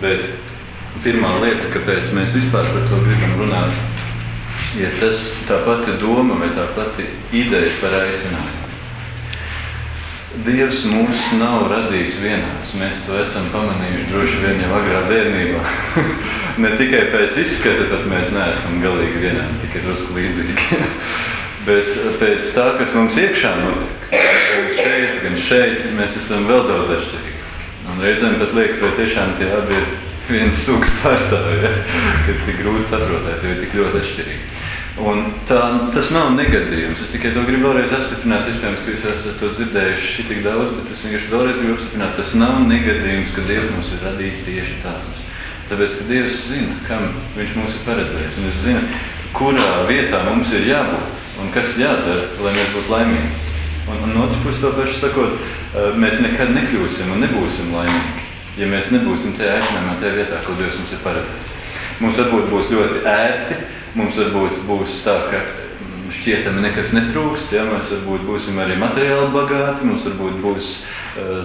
Bet pirmā lieta, kāpēc mēs vispār par to gribam runāt, ir tas, tā pati doma vai tā pati ideja par aicinājumu. Dievs mūs nav radījis vienādus. Mēs to esam pamanījuši droši vien jau agrā bērnībā. ne tikai pēc izskata, bet mēs neesam galīgi vienādi, tikai drusku līdzīgi. bet pēc tā, kas mums iekšā notiek, gan šeit, gan šeit, mēs esam vēl daudz atšķirīgi. Un reizēm pat liekas, vai tiešām tie abi ir viens sugas pārstāvji, ja? kas tik grūti saprotās, jo ir tik ļoti atšķirīgi. Un tā, tas nav negadījums. Es tikai to gribu vēlreiz apstiprināt. Iespējams, ka jūs esat to dzirdējuši tik daudz, bet es vienkārši vēlreiz gribu apstiprināt. Tas nav negadījums, ka Dievs mums ir radījis tieši tādus. Tāpēc, ka Dievs zina, kam Viņš mūs ir paredzējis. Un Viņš zina, kurā vietā mums ir jābūt un kas jādara, lai mēs būtu laimīgi. Un, un no otras puses, to pašu sakot, eh, mēs nekad nekļūsim un nebūsim laimīgi, ja mēs nebūsim tajā aicinājumā, tajā vietā, ko Dievs mums ir paredzējis. Mums varbūt būs ļoti ērti, mums varbūt būs tā, ka mm, šķietami nekas netrūkst, ja? mēs varbūt būsim arī materiāli bagāti, mums varbūt būs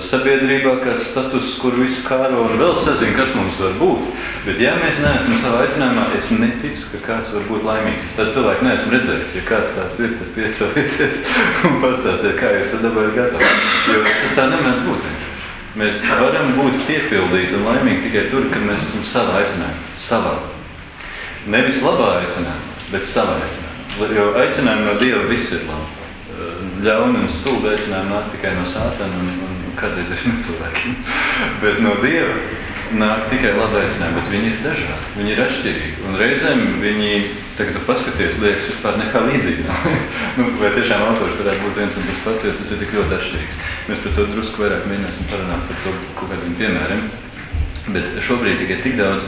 sabiedrībā kāds status, kur visu kāro un vēl sazin, kas mums var būt. Bet ja mēs neesam savā aicinājumā, es neticu, ka kāds var būt laimīgs. Es tādu cilvēku neesmu redzējis. Ja kāds tāds ir, tad piecelieties un pastāstiet, kā jūs to dabūjat gatavu. Jo tas tā nemēdz būt vienkārši. Mēs varam būt piepildīti un laimīgi tikai tur, kad mēs esam savā aicinājumā. Savā. Nevis labā aicinājumā, bet savā aicinājumā. Jo aicinājumi no Dieva viss ir labi. Ļauni un stulbi aicinājumi nāk tikai no sātana un, un kādreiz arī no cilvēkiem. bet no Dieva nāk tikai labi aicinājumi, bet viņi ir dažādi, viņi ir atšķirīgi. Un reizēm viņi, tagad paskaties, liekas, vispār nekā līdzīga. nu, vai tiešām autors varētu būt viens un tas pats, jo tas ir tik ļoti atšķirīgs. Mēs par to drusku vairāk mēģināsim parunāt par to kaut kādiem piemēriem. Bet šobrīd tikai tik daudz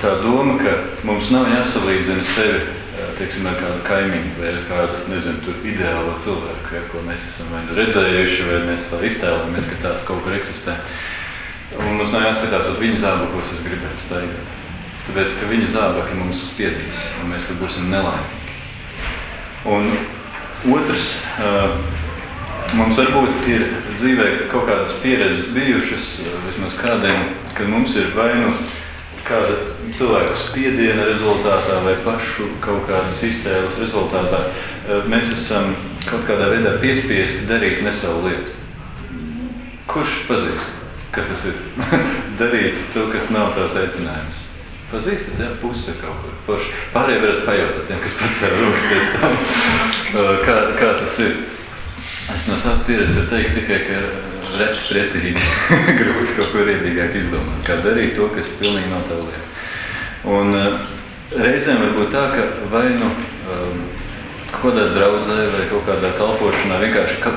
tā doma, ka mums nav jāsalīdzina sevi teiksim, ar kādu kaimiņu vai ar kādu nezinu, ideālo cilvēku, ja, ko mēs esam nu redzējuši, vai mēs tā iztēlojamies, ka tāds kaut kur eksistē. Un mums nav jāskatās uz viņu zābakos, es gribētu staigāt. Tāpēc, ka viņu zābaki mums spiedīs, un mēs tur būsim nelaimīgi. Un otrs, mums varbūt ir dzīvē kaut kādas pieredzes bijušas, vismaz kādiem, kad mums ir vai nu kāda cilvēku spiediena rezultātā vai pašu kaut kādas iztēles rezultātā, mēs esam kaut kādā veidā piespiesti darīt ne savu lietu. Kurš pazīst, kas tas ir? darīt to, kas nav tavs aicinājums. Pazīstat, ja puse kaut kur. Forši. Pārējie varat pajautāt tiem, kas pacēla rokas pēc tam, kā, kā tas ir. Es no savas pieredzes varu teikt tikai, ka reti pretīgi grūti kaut ko riebīgāk izdomāt. Kā darīt to, kas pilnīgi nav tava lieta. Un uh, reizēm var būt tā, ka vai nu um, kaut kādā draudzē vai kaut kādā kalpošanā vienkārši ka,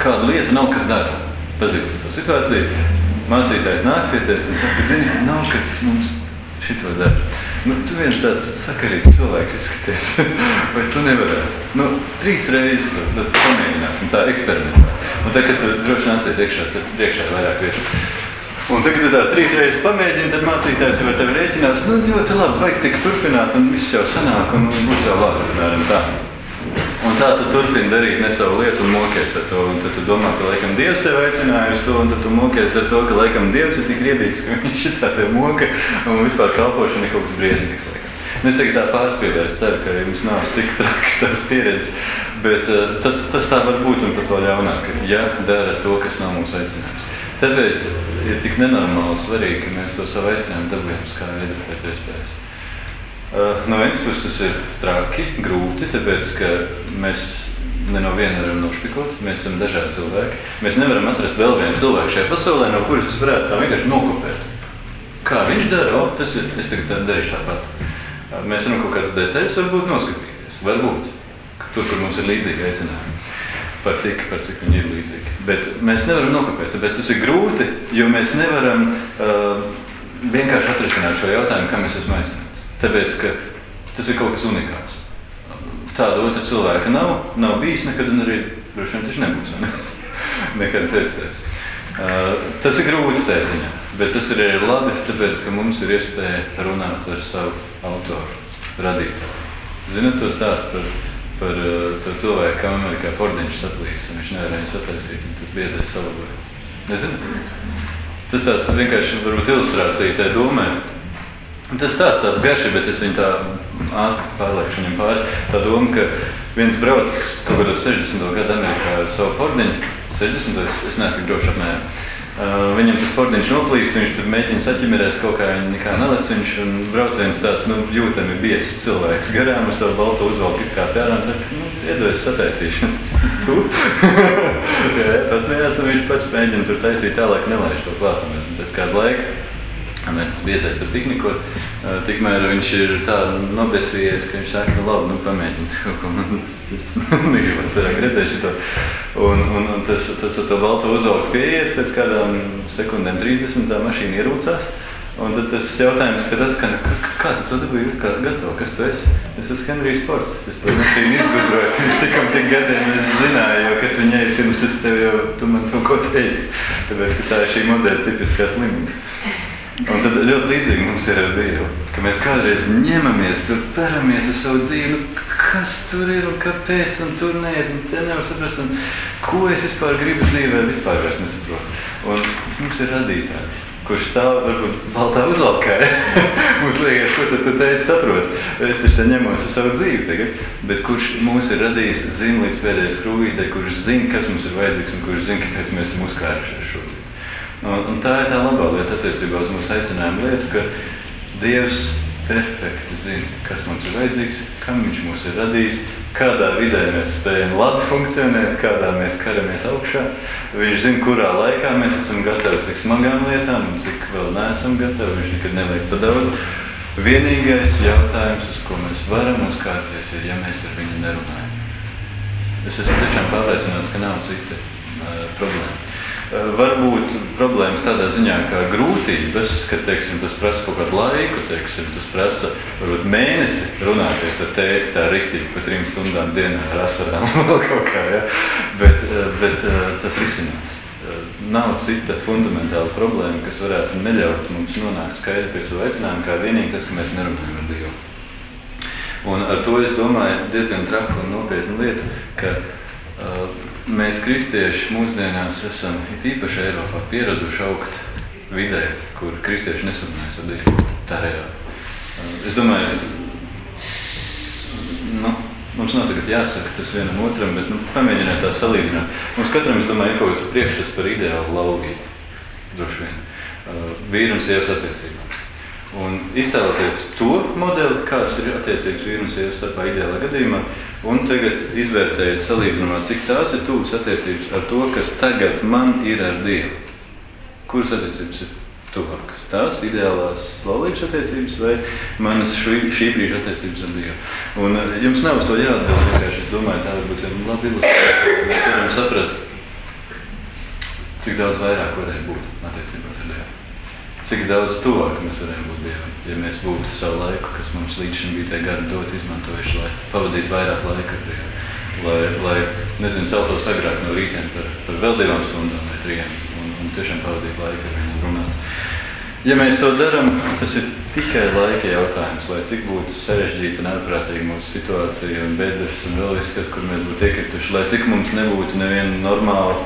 kāda lieta nav, kas dara. Pazīstat to situāciju. Mācītājs nāk pie tevis un saka, zini, nav kas mums šito dara. Nu, tu viens tāds sakarīgs cilvēks izskaties, vai tu nevarētu? Nu, trīs reizes, pamēģināsim tā eksperimentā. Un tad, kad tu droši nāciet iekšā, tad priekšā ir vairāk vietu. Un tad, kad tā trīs reizes pamēģini, tad mācītājs jau ar tevi rēķinās, nu, ļoti labi, vajag tik turpināt, un viss jau sanāk, un būs jau labi, piemēram, tā. Tā tu turpini darīt ne savu lietu un mokies ar to. Un tad tu domā, ka laikam Dievs tevi aicināja uz to, un tad tu mokies ar to, ka laikam Dievs ir tik riebīgs, ka viņš šitā te moka, un vispār kalpošana ir kaut kas briesmīgs. Laikam. Nu, es tagad tā pārspīlēju, es ceru, ka jums nav tik trakas tās pieredzes, bet uh, tas, tas tā var būt un pat vēl ļaunāk, ja dara to, kas nav mūsu aicinājums. Tāpēc ir tik nenormāli svarīgi, ka mēs to savu aicinājumu dabūjam skaidri pēc iespējas. Uh, no vienas puses tas ir traki, grūti, tāpēc ka mēs ne no viena varam nošpikot. Mēs esam dažādi cilvēki. Mēs nevaram atrast vēl vienu cilvēku šajā pasaulē, no kuras mēs varētu tā vienkārši nokopēt. Kā viņš dara, o, tas ir, es tagad tā darīšu tāpat. Uh, mēs varam kaut kādas detaļas varbūt noskatīties. Varbūt. Tur, kur mums ir līdzīgi aicinājumi. Par tik, par cik viņi ir līdzīgi. Bet mēs nevaram nokopēt, tāpēc tas ir grūti, jo mēs nevaram uh, vienkārši atrisināt šo jautājumu, kam mēs esam aicināti. Tāpēc, ka tas ir kaut kas unikāls. Tāda otra cilvēka nav, nav bijis nekad, un arī droši vien tas nebūs. Ne? nekad pēc tevis. Uh, tas ir grūti tā ziņā, bet tas ir arī labi, tāpēc, ka mums ir iespēja runāt ar savu autoru, radītāju. Zinat to stāstu par, par uh, to cilvēku, kam Amerikā Fordiņš saplīs, un viņš nevarēja viņu sataisīt, un tas biezais salaboja. Nezināt? Tas tāds vienkārši varbūt ilustrācija tai domai. Tas tās tāds garš, bet es viņu tā ātri pārliekšu viņam pāri. Tā doma, ka viens brauc kaut kādos 60. gadu Amerikā ar savu Fordiņu, 60. es neesmu droši apmēram. Uh, viņam tas portiņš noplīst, viņš tur mēģina saķimerēt kaut kā, viņa nekā nelec. Viņš un brauciens tāds nu, jūtami biezs cilvēks garām ar savu balto uzvalku izkāp ārā un saka, nu, iedodas sataisīšu. tu? jā, pasmējās, un viņš pats mēģina tur taisīt tālāk, nelaiž to klāt. Pēc kāda laika Mēs bijām iesaistīti piknikot. Tikmēr viņš ir tā nobesījies, ka viņš saka, nu, labi, nu, pamēģiniet kaut ko. Man negribas vairāk redzēt šo. Un, un, un tas, tas ar to balto uzvalku pieiet pēc kādām sekundēm 30. tā mašīna ierūcās. Un tad tas jautājums, ka tas, ka, kā tu to dabūji, kā gatavu, kas tu esi? Es esmu Henrijs Fords. Es to mašīnu izgudroju, pirms tikam tik gadiem es zināju, jo kas viņai ir, pirms es tev jau, tu man kaut ko teici. Tāpēc, ka tā ir šī modeļa tipiskā slimība. Un tad ļoti līdzīgi mums ir ar Dievu. Ka mēs kādreiz ņemamies, tur peramies ar savu dzīvi, nu, kas tur ir un kāpēc, un tur nē, un te nevar saprast, un ko es vispār gribu dzīvē, vispār vairs nesaprotu. Un mums ir radītājs, kurš stāv varbūt baltā uzvalkā. mums liekas, ko tad tu teici, saprot. Es taču te ņemos ar savu dzīvi tagad, bet kurš mūs ir radījis, zina līdz pēdējais krūvītē, kurš zina, kas mums ir vajadzīgs un kurš zina, kāpēc mēs esam uzkārušies šodien. Un, un tā ir tā labā lieta attiecībā uz mūsu aicinājumu lietu, ka Dievs perfekti zina, kas mums ir vajadzīgs, kam Viņš mūs ir radījis, kādā vidē mēs spējam labi funkcionēt, kādā mēs karamies augšā. Viņš zina, kurā laikā mēs esam gatavi, cik smagām lietām un cik vēl neesam gatavi. Viņš nekad neliek pa daudz. Vienīgais jautājums, uz ko mēs varam uzkārties, ir, ja mēs ar viņu nerunājam. Es esmu tiešām pārliecināts, ka nav cita uh, problēma. Eh, varbūt problēmas tādā ziņā, kā grūtības, ka teiksim, tas prasa kaut kādu laiku, teiksim, tas prasa varbūt mēnesi runāties ar tēti tā riktīgi pa trim stundām dienā ar asarām kā, ja? bet, eh, bet eh, tas risinās. Nav cita fundamentāla problēma, kas varētu neļaut mums nonākt skaidri pie savu aicinājumu, kā vienīgi tas, ka mēs nerunājam ar Dievu. Un ar to es domāju diezgan traku un nopietnu lietu, ka uh, Mēs, kristieši, mūsdienās esam īpaši Eiropā pieraduši augt vidē, kur kristieši nesapņojas ar Dievu. Tā reāli. Es domāju, nu, mums nav tagad jāsaka tas vienam otram, bet nu, pamēģiniet tā salīdzināt. Mums katram, es domāju, ir kaut kāds priekšstats par ideālu laulību. Droši vien. Vīri un sievas attiecībām. Un iztēloties to modeli, kādas ir attiecības vīru un starpā ideālā gadījumā, un tagad izvērtējiet salīdzinājumā, cik tās ir tuvas attiecības ar to, kas tagad man ir ar Dievu. Kuras attiecības ir tuvākas? Tās ideālās laulības attiecības vai manas šī, šī brīža attiecības ar Dievu? Un eh, jums nav uz to jāatbild, vienkārši es domāju, tā varbūt ir labi ilustrācija, mēs varam saprast, cik daudz vairāk varēja būt attiecībās ar Dievu cik daudz tuvāk mēs varējām būt Dievam, ja mēs būtu savu laiku, kas mums līdz šim bija tie gadi dot, izmantojuši, lai pavadītu vairāk laika ar Dievu. Lai, lai nezinu, celtos agrāk no rītiem par, par vēl divām stundām vai trijām un, un tiešām pavadītu laiku ar viņu runāt. Ja mēs to darām, tas ir tikai laika jautājums, lai cik būtu sarežģīta un ārprātīga mūsu situācija un bedres un vēl viss, kas, kur mēs būtu iekrituši, lai cik mums nebūtu neviena normāla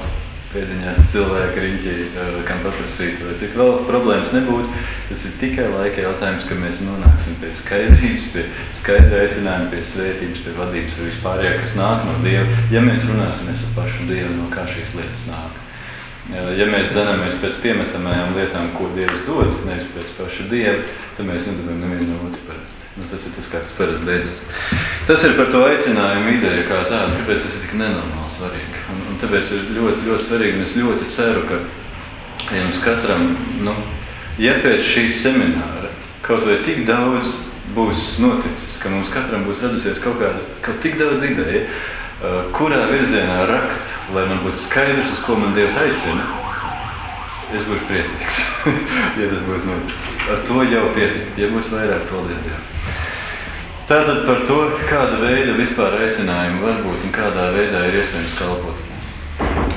pēdiņās cilvēki riņķī, eh, kam paprasīt, vai cik vēl problēmas nebūtu. Tas ir tikai laika jautājums, ka mēs nonāksim pie skaidrības, pie skaidra aicinājuma, pie svētības, pie vadības, pie vispārējā, kas nāk no Dieva, ja mēs runāsimies ar pašu Dievu, no kā šīs lietas nāk. Eh, ja mēs dzenamies pēc piemetamajām lietām, ko Dievs dod, nevis pēc paša Dieva, tad mēs nedabam nevienu no otru parasti. Nu, tas ir tas, kā tas parasti beidzas. Tas ir par to aicinājumu ideju kā tādu, kāpēc tas ir tik nenormāli svarīgi. Un tāpēc ir ļoti, ļoti svarīgi, es ļoti ceru, ka jums katram, nu, ja pēc šī semināra kaut vai tik daudz būs noticis, ka mums katram būs radusies kaut kāda, kaut tik daudz ideja, kurā virzienā rakt, lai man būtu skaidrs, uz ko man Dievs aicina, es būšu priecīgs, ja tas būs noticis. Ar to jau pietikt, ja būs vairāk, paldies Dievam. Tātad par to, kāda veida vispār aicinājumi var būt un kādā veidā ir iespējams kalpot.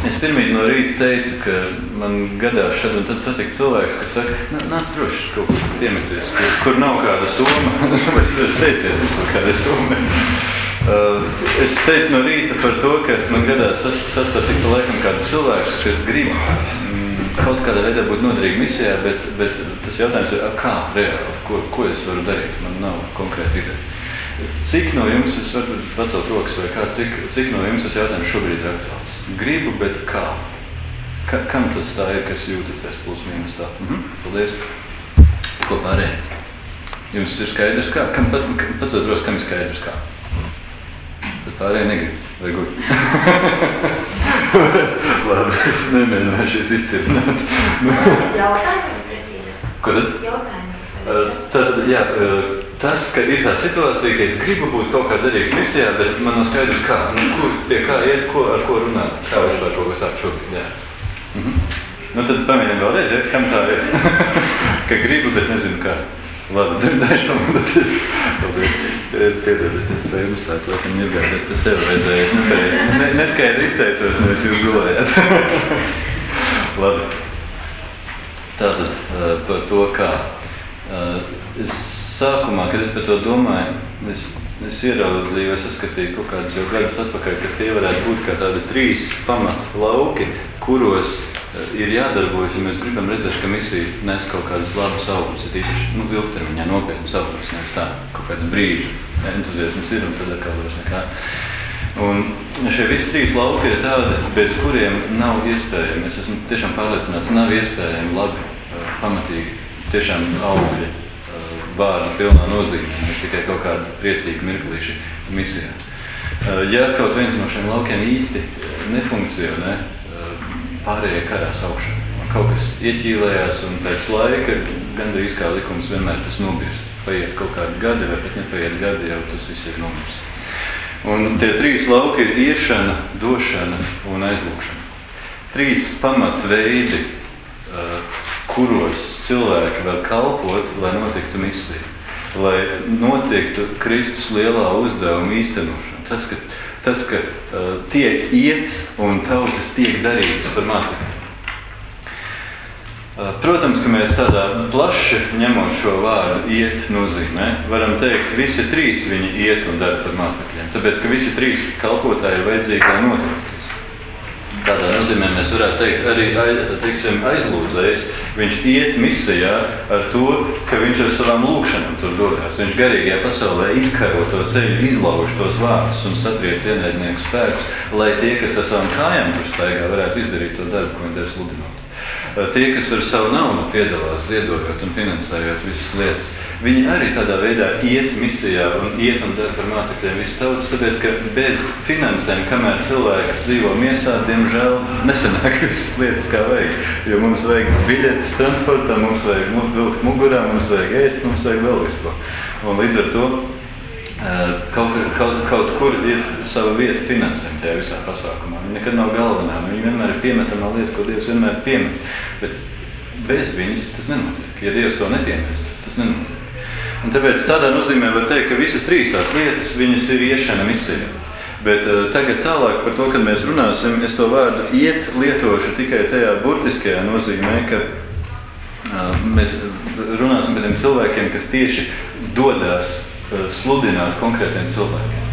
Es pirmīt no rīta teicu, ka man gadās šad un tad satikt cilvēks, kas saka, nāc droši kaut kur piemeties, kur, kur nav kāda soma, vai es varu sēsties, mums ir kāda soma. Uh, es teicu no rīta par to, ka man gadās sastatikt laikam kāds cilvēks, kas grib mm, kaut kādā veidā būt noderīgi misijā, bet, bet tas jautājums ir, kā reāli, ko, ko es varu darīt, man nav konkrēta ideja. Cik no jums, es varu pacelt rokas, vai kā, cik, cik no jums tas jautājums šobrīd ir aktuāls? Gribu, bet kā? Ka, kam tas tā ir, kas jūtaties plus mīnus tā? Mhm, paldies. Ko pārējie? Jums ir skaidrs kā? Kam pat, pacelt rokas, kam ir skaidrs kā? Bet pārējie negrib. Vai guļ? Labi, es nemēģināšu iztirināt. Jautājumi precīzi. Ko tad? Jautājumi. Tad, jā, uh, tas, ka ir tā situācija, ka es gribu būt kaut kā derīgs misijā, bet man nav skaidrs, kā, nu, kur, pie kā iet, ko, ar ko runāt, kā vispār kaut ko sākt šobrīd. Jā. Mhm. Nu, tad pamēģinām vēlreiz, ja, kam tā ir. ka gribu, bet nezinu kā. Labi, dzirdēšu pamodoties. Paldies. Piedodiet, es spēju uzsākt, laikam ņirgāties pie sevi nepareizi, ne, neskaidri izteicos, nevis jūs gulējāt. Labi. Tātad uh, par to, kā. Uh, es sākumā, kad es par to domāju, es, es ieraudzīju, es saskatīju kaut kādus jau gadus atpakaļ, ka tie varētu būt kā tādi trīs pamatu lauki, kuros uh, ir jādarbojas, ja mēs gribam redzēt, ka misija nes kaut kādus labus augļus, ir īpaši nu, ilgtermiņā nopietnus augļus, nevis tā, kaut kāds brīža entuziasms ir un tad atkal vairs nekā. Un šie visi trīs lauki ir tādi, bez kuriem nav iespējami, es esmu tiešām pārliecināts, nav iespējami labi, uh, pamatīgi, tiešām augļi vārdu pilnā nozīmē, nevis tikai kaut kādi priecīgi mirklīši misijā. Uh, Ja kaut viens no šiem laukiem īsti nefunkcionē, uh, pārējie karās augšā. Kaut kas ieķīlējās un pēc laika, gandrīz kā likums, vienmēr tas nobirst. Paiet kaut kādi gadi vai pat nepaiet gadi, jau tas viss ir nomirst. Un tie trīs lauki ir iešana, došana un aizlūkšana. Trīs pamatveidi, uh, kuros cilvēki var kalpot, lai notiktu misija, lai notiktu Kristus lielā uzdevuma īstenošana. Tas, ka, tas, ka uh, tiek iets un tautas tiek darītas par mācekļiem. Uh, Protams, ka mēs tādā plaši ņemot šo vārdu iet nozīmē, varam teikt, visi trīs viņi iet un dara par mācekļiem. Tāpēc, ka visi trīs kalpotāji ir vajadzīgi, lai notiktu. Tādā nozīmē mēs varētu teikt, arī teiksim, aizlūdzējs, viņš iet misijā ar to, ka viņš ar savām lūkšanām tur dodas. Viņš garīgajā pasaulē izkaro to ceļu, izlauž tos vārdus un satriec ienaidnieku spēkus, lai tie, kas ar savām kājām tur staigā, varētu izdarīt to darbu, ko viņi dara sludinot. Tie, kas ar savu naudu piedalās, ziedojot un finansējot visas lietas, viņi arī tādā veidā iet misijā un iet un dara par mācekļiem visas tautas, tāpēc, ka bez finansēm, kamēr cilvēks dzīvo miesā, diemžēl nesanāk visas lietas, kā vajag. Jo mums vajag biļetes transportā, mums vajag vilkt mugurā, mums vajag ēst, mums vajag vēl visu ko. Un līdz ar to Kaut, kaut, kaut kur ir sava vieta finansējuma tajā visā pasākumā. Viņa nekad nav galvenā. Viņa vienmēr ir piemetamā lieta, ko Dievs vienmēr piemet. Bet bez viņas tas nenotiek. Ja Dievs to nepiemest, tas nenotiek. Un tāpēc tādā nozīmē var teikt, ka visas trīs tās lietas viņas ir iešana misijā. Bet uh, tagad tālāk par to, kad mēs runāsim, es to vārdu iet lietošu tikai tajā burtiskajā nozīmē, ka uh, mēs runāsim par tiem cilvēkiem, kas tieši dodas sludināt konkrētiem cilvēkiem.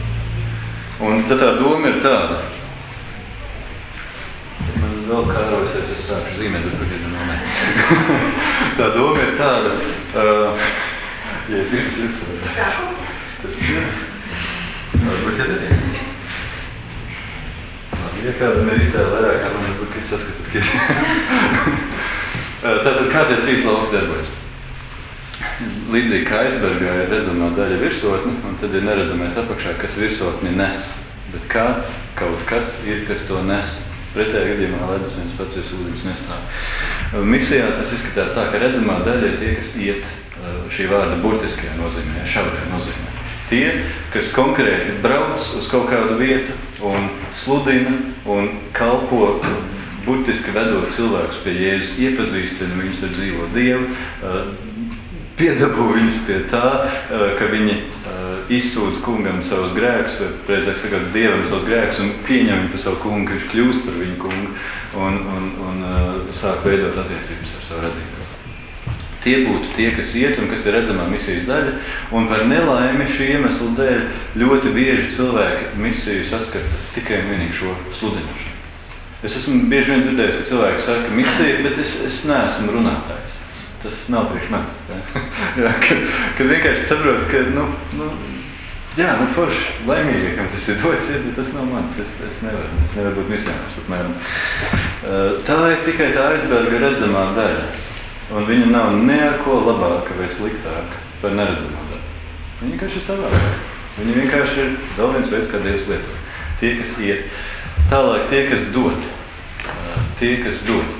Un tad tā doma ir tāda. Man vēl kārosies, es sāku zīmēt, bet pagaidu nomē. tā doma ir tāda. Uh, ja es gribu jūs sākums? Tas ir. Varbūt ir arī. Ja kādam ir iztēle vairāk, varbūt, ka es saskatu, ka ir. Tātad kā tie trīs lauks darbojas? Līdzīgi kā aizbergā ir redzama daļa virsotne, un tad ir neredzamais apakšā, kas virsotni nes. Bet kāds, kaut kas ir, kas to nes. Pretējā gadījumā ledus viens pats virs ūdens nestāv. Misijā tas izskatās tā, ka redzamā daļa ir tie, kas iet šī vārda burtiskajā nozīmē, šaurajā nozīmē. Tie, kas konkrēti brauc uz kaut kādu vietu un sludina un kalpo burtiski vedot cilvēkus pie Jēzus, iepazīstina viņus ar dzīvo Dievu, piedabū viņus pie tā, ka viņi izsūdz kungam savus grēkus, vai precīzāk sakot, dievam savus grēkus un pieņem viņu par savu kungu, ka viņš kļūst par viņu kungu un, un, un sāk veidot attiecības ar savu radītāju. Tie būtu tie, kas iet un kas ir redzamā misijas daļa. Un par nelaimi šī iemesla dēļ ļoti bieži cilvēki misiju saskata tikai un vienīgi šo sludināšanu. Es esmu bieži vien dzirdējis, ka cilvēki saka, misija, bet es, es neesmu runātājs. Tas nav priekš manis. Jā, kad, kad vienkārši saprotu, ka nu, nu, jā, nu, forši, laimīgi, kam tas ir dots, ir, bet tas nav mans. Es, es, nevaru, es nevaru būt misionārs. Apmēram. Tā ir tikai tā aizberga redzamā daļa. Un viņa nav ne ar ko labāka vai sliktāka par neredzamo daļu. Viņa vienkārši ir savādāka. Viņa vienkārši ir vēl viens veids, kā Dievs lieto. Tie, kas iet, tālāk tie, kas dod. Tie, kas dod.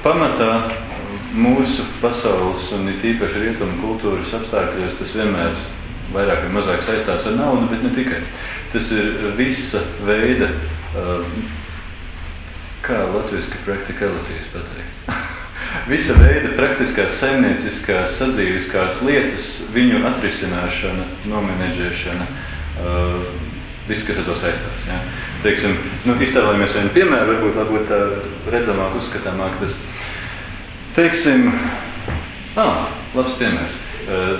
Pamatā mūsu pasaules un it īpaši rietumu kultūras apstākļos tas vienmēr vairāk vai mazāk saistās ar naudu, bet ne tikai. Tas ir visa veida, kā latviešu practicalities pateikt. Visa veida praktiskās, saimnieciskās, sadzīviskās lietas, viņu atrisināšana, nomenedžēšana, uh, viss, kas ar to saistās. Ja? Teiksim, nu, iztēlojamies vienu piemēru, varbūt, tā redzamāk, uzskatāmāk. Tas, teiksim, ah, labs piemērs.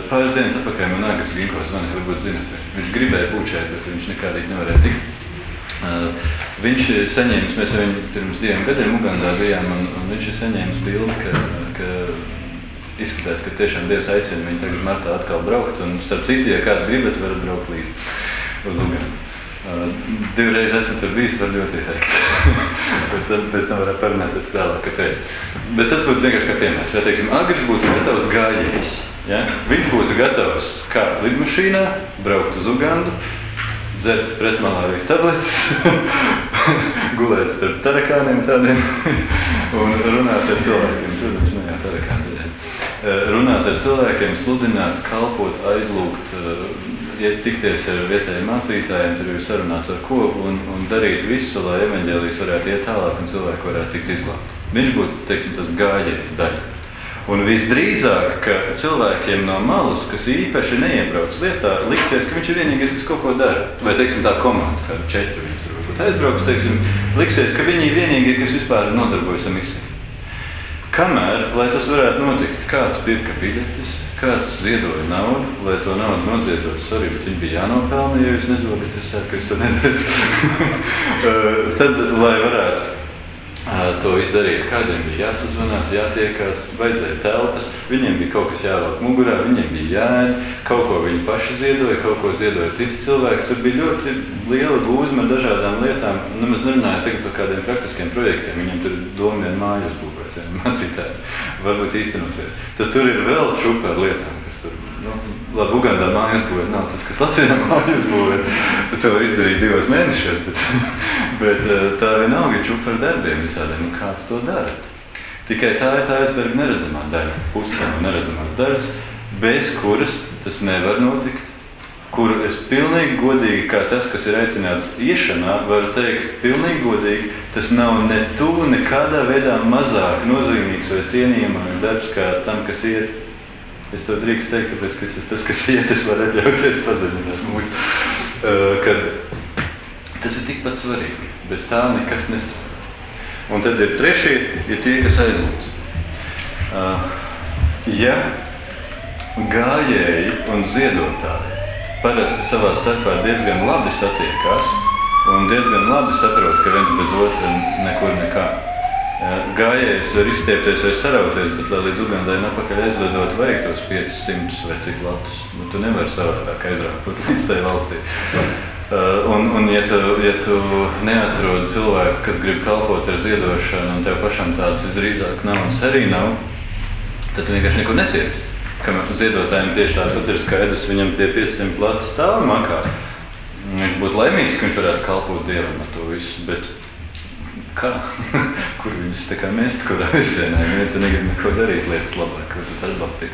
Pāris dienas atpakaļ man Agris Ginko zvanīja, varbūt zinat, viņš gribēja būt šeit, bet viņš nekādīgi nevarēja tikt. Viņš ir saņēmis, mēs viņu pirms diviem gadiem Ugandā bijām, un, un viņš ir saņēmis bildi, ka, ka izskatās, ka tiešām Dievs aicina viņu tagad martā atkal braukt, un starp citu, ja kāds gribat, varat braukt līdzi uz Ugandu. Divreiz esmu tur bijis, var ļoti ieteikt. bet tad pēc tam varētu parunāties vēlāk, kāpēc. Bet tas būtu vienkārši kā piemērs. Ja, teiksim, Agris būtu gatavs gājējs. Ja? Viņš būtu gatavs kāpt lidmašīnā, braukt uz Ugandu, dzert pretmalārijas tabletes, gulēt starp tarakāniem tādiem un runāt ar cilvēkiem. Protams, ne jau tarakāni. Runāt ar cilvēkiem, sludināt, kalpot, aizlūgt, iet tikties ar vietējiem mācītājiem, tur ir sarunāts ar ko un, un darīt visu, lai evaņģēlijas varētu iet tālāk un cilvēki varētu tikt izglābti. Viņš būtu, teiksim, tas gājēji daļa. Un visdrīzāk, ka cilvēkiem no malas, kas īpaši neiebrauc lietā, liksies, ka viņš ir vienīgais, kas kaut ko dara. Vai teiksim, tā komanda, kāda četri viņi tur varbūt aizbrauks, teiksim, liksies, ka viņi ir vienīgie, kas vispār nodarbojas ar misiju. Kamēr, lai tas varētu notikt, kāds pirka biļetes, kāds ziedoja naudu, lai to naudu noziedot, sorry, bet viņi bija jānopelna, ja jūs nezodāt, es ceru, ka es to nedaru. Tad, lai varētu to izdarīt. Kādiem bija jāsazvanās, jātiekās, vajadzēja telpas, viņiem bija kaut kas jāvelk mugurā, viņiem bija jāēd, kaut ko viņi paši ziedoja, kaut ko ziedoja citi cilvēki. Tur bija ļoti liela gūzma ar dažādām lietām. Nemaz nerunāju tagad par kādiem praktiskiem projektiem. Viņiem tur doma viena mājas būvēt, mācītāji. Varbūt īstenosies. Tad tur ir vēl čupa ar lietām, kas tur Nu, labi, Ugandā mājas būvēt nav tas, kas Latvijā mājas būvēt. To var izdarīt divos mēnešos, bet, bet eh, tā vienalga ir čupa ar darbiem visādiem. Un kāds to dara? Tikai tā ir tā aizberga neredzamā daļa, puse no neredzamās daļas, bez kuras tas nevar notikt. Kuru es pilnīgi godīgi, kā tas, kas ir aicināts iešanā, varu teikt, pilnīgi godīgi, tas nav ne tuvu nekādā veidā mazāk nozīmīgs vai cienījamāks darbs kā tam, kas iet Es to drīkstu teikt, tāpēc, ka es tas, kas iet, es varu atļauties pazemināt mūsu. Uh, kad tas ir tikpat svarīgi. Bez tā nekas nestrādā. Un tad ir trešie, ir tie, kas aizlūdz. Uh, ja gājēji un ziedotāji parasti savā starpā diezgan labi satiekās un diezgan labi saprot, ka viens bez otra nekur nekā. Gājējs var izstiepties vai sarauties, bet, lai līdz Ugandai napakaļ aizvedot, vajag tos 500 vai cik latus. Nu, tu nevari savādāk aizrāpot līdz tai valstī. Uh, un, un ja, tu, ja tu neatrod cilvēku, kas grib kalpot ar ziedošanu, un tev pašam tāds visdrīzāk naudas arī nav, tad tu vienkārši nekur netiec. Kamēr ziedotājiem tieši tāpat ir skaidrs, viņam tie 500 lati stāv makā. Viņš būtu laimīgs, ka viņš varētu kalpot Dievam ar to visu, bet kā, kur viņus mest, kurā virzienā viens negrib neko darīt lietas labāk, kur tad atbalstīt.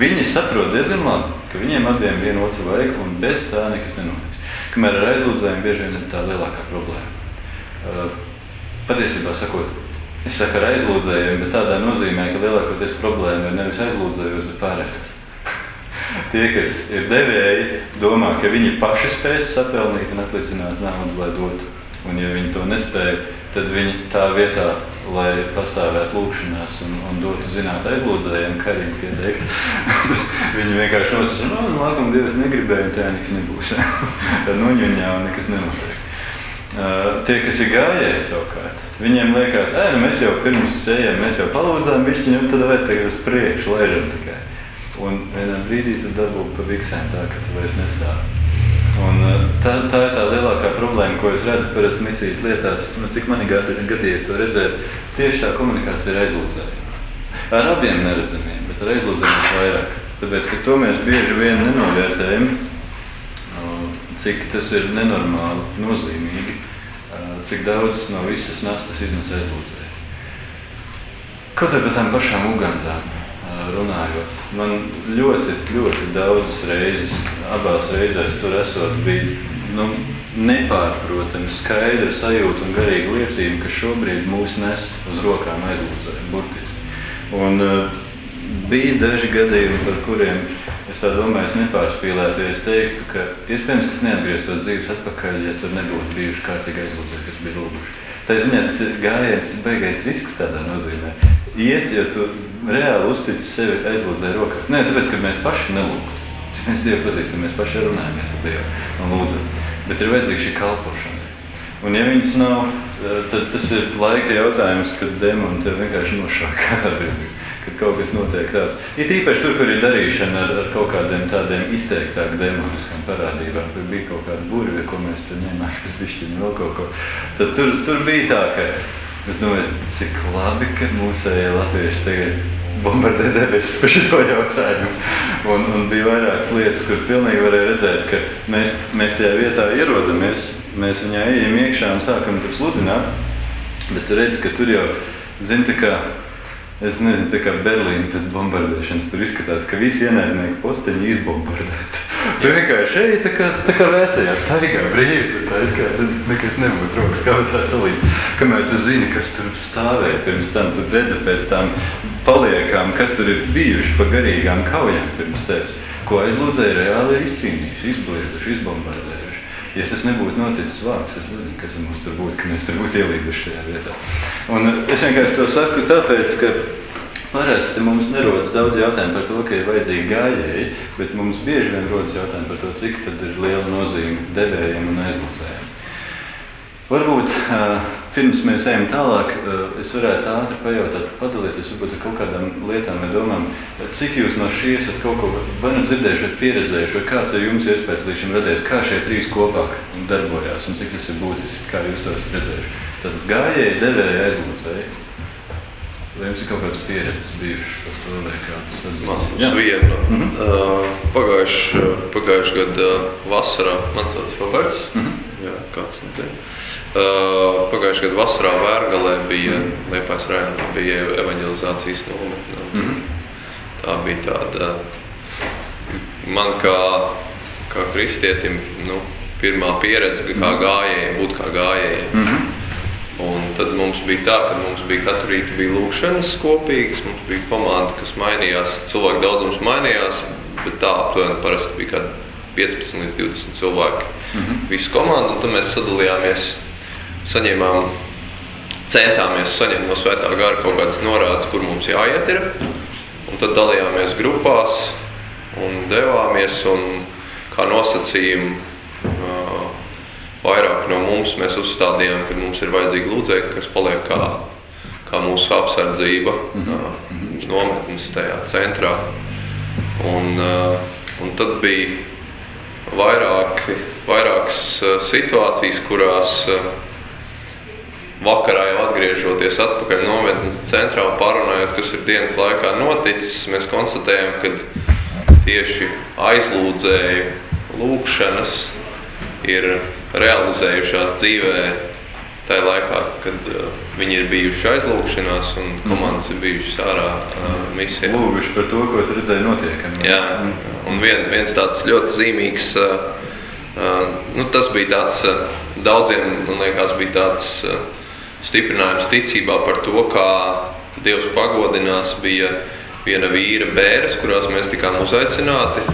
Viņi saprot diezgan labi, ka viņiem abiem vienu otru vajag, un bez tā nekas nenotiks. Kamēr ar aizlūdzējiem bieži vien ir tā lielākā problēma. Uh, patiesībā sakot, es saku ar aizlūdzējiem, bet tādā nozīmē, ka lielākoties problēma ir nevis aizlūdzējos, bet pārējais. Tie, kas ir devēji, domā, ka viņi paši spēs sapelnīt un atlicināt naudu, lai dotu. Un ja viņi to nespēja, tad viņi tā vietā, lai pastāvētu lūkšanās un, un dotu zināt aizlūdzējiem, kā arī pieteikt, viņi vienkārši nosaka, no, nu, laikam Dievs negribēja, tā nekas nebūs. Ar noņuņā un nekas nenotiek. Uh, tie, kas ir gājēji savukārt, viņiem liekas, ka nu mēs jau pirms ejam, mēs jau palūdzām, bišķiņu, un tad vai tagad uz priekšu lēžam tikai. Un vienā brīdī tu dabū pa viksēm tā, ka tu vairs nestāvi. Un tā, tā ir tā lielākā problēma, ko es redzu parasti misijas lietās, nu, cik man ir gadījies to redzēt. Tieši tā komunikācija ir aizlūdzējuma. Ar abiem neredzamiem, bet ar aizlūdzējumu vairāk. Tāpēc, ka to mēs bieži vien nenovērtējam, cik tas ir nenormāli nozīmīgi cik daudz no visas nastas iznes aizlūdzēji. Kaut arī par tām pašām Ugandām runājot, man ļoti, ļoti daudzas reizes, abās reizēs tur esot, bija nu, nepārprotami skaidra sajūta un garīga liecība, ka šobrīd mūs nes uz rokām aizlūdzēji, burtiski. Un, uh, bija daži gadījumi, par kuriem es domāju, es nepārspīlētu, ja es teiktu, ka iespējams, ka es neatgrieztos dzīves atpakaļ, ja tur nebūtu bijuši kārtīgi aizlūdzēji, kas bija lūguši. Tā ziņā tas ir gājiens, tas ir baigais risks tādā nozīmē. Iet, ja tu reāli uztici sevi aizlūdzēji rokās. Ne tāpēc, ka mēs paši nelūgtu. Mēs Dievu pazīstam, mēs paši runājamies ar Dievu un lūdzam. Bet ir vajadzīga šī kalpošana. Un ja viņas nav, tad tas ir laika jautājums, kad demoni tev vienkārši nošāk kādā brīdī kad kaut kas notiek tāds. Ir īpaši tur, kur ir darīšana ar, ar kaut kādiem tādiem izteiktāk demoniskām parādībām, kur bija kaut kāda burvja, ko mēs tur ņēmām, kas bišķiņi vēl kaut ko. Tad tur, tur bija tā, ka es domāju, cik labi, ka mūsējie latvieši tagad bombardē debesis par šo jautājumu. Un, un bija vairākas lietas, kur pilnīgi varēja redzēt, ka mēs, mēs tajā vietā ierodamies, mēs viņā ejam iekšā un sākam tur sludināt, bet tu redzi, ka tur jau, zini, tā kā Es nezinu, kā Berlīna pēc bombardēšanas tur izskatās, ka visi ienaidnieki posteņi ir bombardēti. Tur vienkārši ej tā kā, tā kā vēsējā staigā brīvi, tā it kā nekas nebūtu rokas kabatā salīdz. Kamēr tu zini, kas tur stāvēja pirms tam, tu redzi pēc tām paliekām, kas tur ir bijuši pa garīgām kaujām pirms tevis, ko aizlūdzēji reāli ir izcīnījuši, izbliezuši, izbombardējuši. Ja tas nebūtu noticis vārds, es nezinu, kas mums tur būtu, ka mēs tur būtu ielīduši tajā vietā. Un es vienkārši to saku tāpēc, ka parasti mums nerodas daudz jautājumu par to, ka ir vajadzīgi gājēji, bet mums bieži vien rodas jautājumi par to, cik tad ir liela nozīme devējiem un aizlūdzējiem. Varbūt pirms mēs ejam tālāk, es varētu ātri pajautāt, padalīties varbūt ar kaut kādām lietām vai domām, cik jūs no šī esat kaut ko vai nu dzirdējuši, vai pieredzējuši, vai kāds ir jums iespējas līdz šim radies, kā šie trīs kopā darbojās un cik tas ir būtiski, kā jūs to esat redzējuši. Tad gājēji, devēji, aizlūdzēji. Vai jums ir kaut kādas pieredzes bijušas par to, vai kāds atzīst? Man viena. Mm -hmm. uh, Pagājuši, pagājuši gadu vasarā man sauc Roberts. Mm -hmm. Jā, kāds nezinu. Uh, Pagājušajā gadā vasarā Vērgalē bija Liepājas rajonā bija evanģelizācijas nometne. Mm. Tā bija tāda man kā, kā kristietim nu, pirmā pieredze, kā mhm. gājēji, būt kā gājēji. Mm -hmm. Un tad mums bija tā, ka mums bija katru rītu bija lūkšanas kopīgas, mums bija komanda, kas mainījās, cilvēku daudzums mainījās, bet tā aptuveni parasti bija 15 līdz 20 cilvēki. Mm -hmm. Visu komandu, un tad mēs sadalījāmies saņēmām, centāmies saņemt no svētā gara kaut kādas norādes, kur mums jāiet. Ir. Un tad dalījāmies grupās un devāmies. Un kā nosacījumu vairāk no mums mēs uzstādījām, ka mums ir vajadzīgi lūdzēji, kas paliek kā, kā mūsu apsardzība mm -hmm. nometnes tajā centrā. Un, un tad bija vairāki, vairākas situācijas, kurās vakarā jau atgriežoties atpakaļ nometnes centrā un pārunājot, kas ir dienas laikā noticis, mēs konstatējam, ka tieši aizlūdzēju lūkšanas ir realizējušās dzīvē tajā laikā, kad uh, viņi ir bijuši aizlūgšanās un mhm. komandas ir bijušas ārā misijā. Lūguši par to, ko tur redzēja notiekam. Jā, un vien, viens tāds ļoti zīmīgs, nu, tas bija tāds, daudziem, man liekas, bija tāds stiprinājums ticībā par to, kā Dievs pagodinās, bija viena vīra bērns, kurās mēs tikām uzaicināti.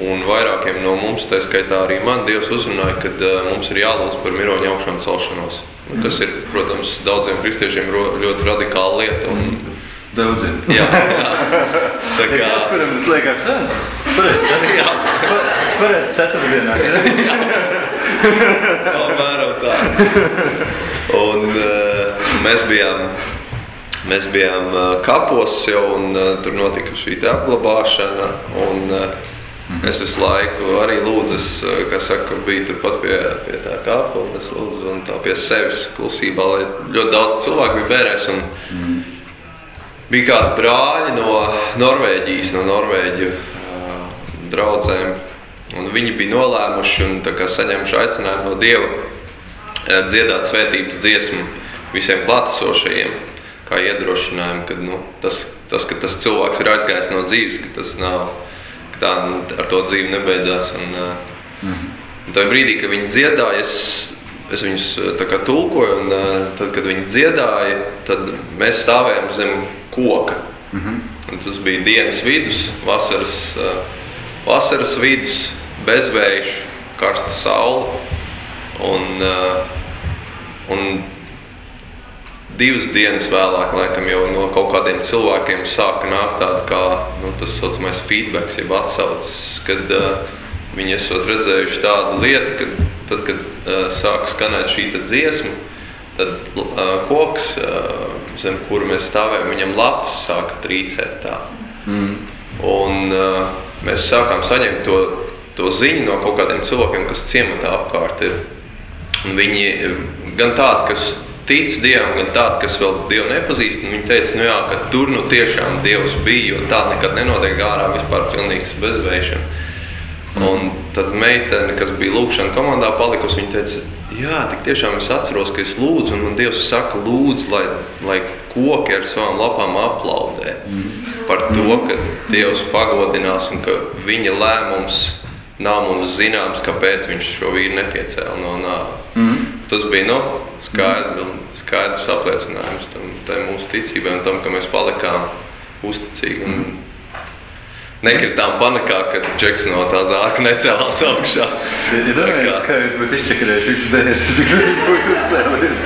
Un vairākiem no mums, tā skaitā arī man, Dievs uzrunāja, ka uh, mums ir jālūdz par miroņu augšanu celšanos. Kas ir, protams, daudziem kristiešiem ļoti radikāla lieta. Un, mm. Daudziem. Jā, jā. Tā kā kuram tas liekas, pareizi. Jā, pareizi ceturtdienās. Apmēram tā. Un uh, mēs bijām, mēs bijām uh, kapos jau, un uh, tur notika šī te apglabāšana. Un, uh, Es visu laiku arī lūdzu, es, kas saka, biju turpat pie, pie tā kapa, un es lūdzu, un tā pie sevis klusībā, lai ļoti daudz cilvēku bija bērēs. Un, mm. Bija kādi brāļi no Norvēģijas, no Norvēģiju uh, draugiem. Viņi bija nolēmuši un saņēmuši aicinājumu no Dieva dziedāt svētības dziesmu visiem klātesošajiem, kā iedrošinājumu, ka nu, tas, tas, ka tas cilvēks ir aizgājis no dzīves, ka tas nav tā nu, ar to dzīve nebeidzās. Un, -hmm. un tajā brīdī, kad viņi dziedāja, es, es viņus tulkoju, un tad, kad viņi dziedāja, tad mēs stāvējām zem koka. Mm -hmm. Tas bija dienas vidus, vasaras, vasaras vidus, bezvējš, karsta saule. Un, un divas dienas vēlāk, laikam, jau no kaut kādiem cilvēkiem sāka nākt tāds kā nu, tas saucamais feedback, jeb atsaucis, kad uh, viņi esot redzējuši tādu lietu, ka tad, kad uh, sāk skanēt šī dziesma, tad uh, koks, uh, zem kura mēs stāvējam, viņam lapas sāka trīcēt tā. Mm. Un uh, mēs sākām saņemt to, to ziņu no kaut kādiem cilvēkiem, kas ciematā apkārt ir. Un viņi gan tādi, kas tic Dievam, gan tādi, kas vēl Dievu nepazīst. Viņi teica, nu jā, ka tur nu tiešām Dievs bija, jo tā nekad nenotiek ārā vispār pilnīgs bezveišana. Mm. Un tad meitene, kas bija lūkšana komandā, palikusi, viņa teica, jā, tik tiešām es atceros, ka es lūdzu, un man Dievs saka, lūdzu, lai, lai koki ar savām lapām aplaudē mm. par to, ka Dievs pagodinās un ka viņa lēmums nav mums zināms, kāpēc viņš šo vīru nepiecēla no nāves. Mm. Tas bija nu, skaidrs, skaidrs apliecinājums tam mūsu ticībai un tam, ka mēs palikām uzticīgi. Un nekritām panikā, kad džeks no tā zārka necēlās augšā. Ja domājies, kā... jūs būtu izčekarējuši visu bērns, tad viņš būtu uzcēlies.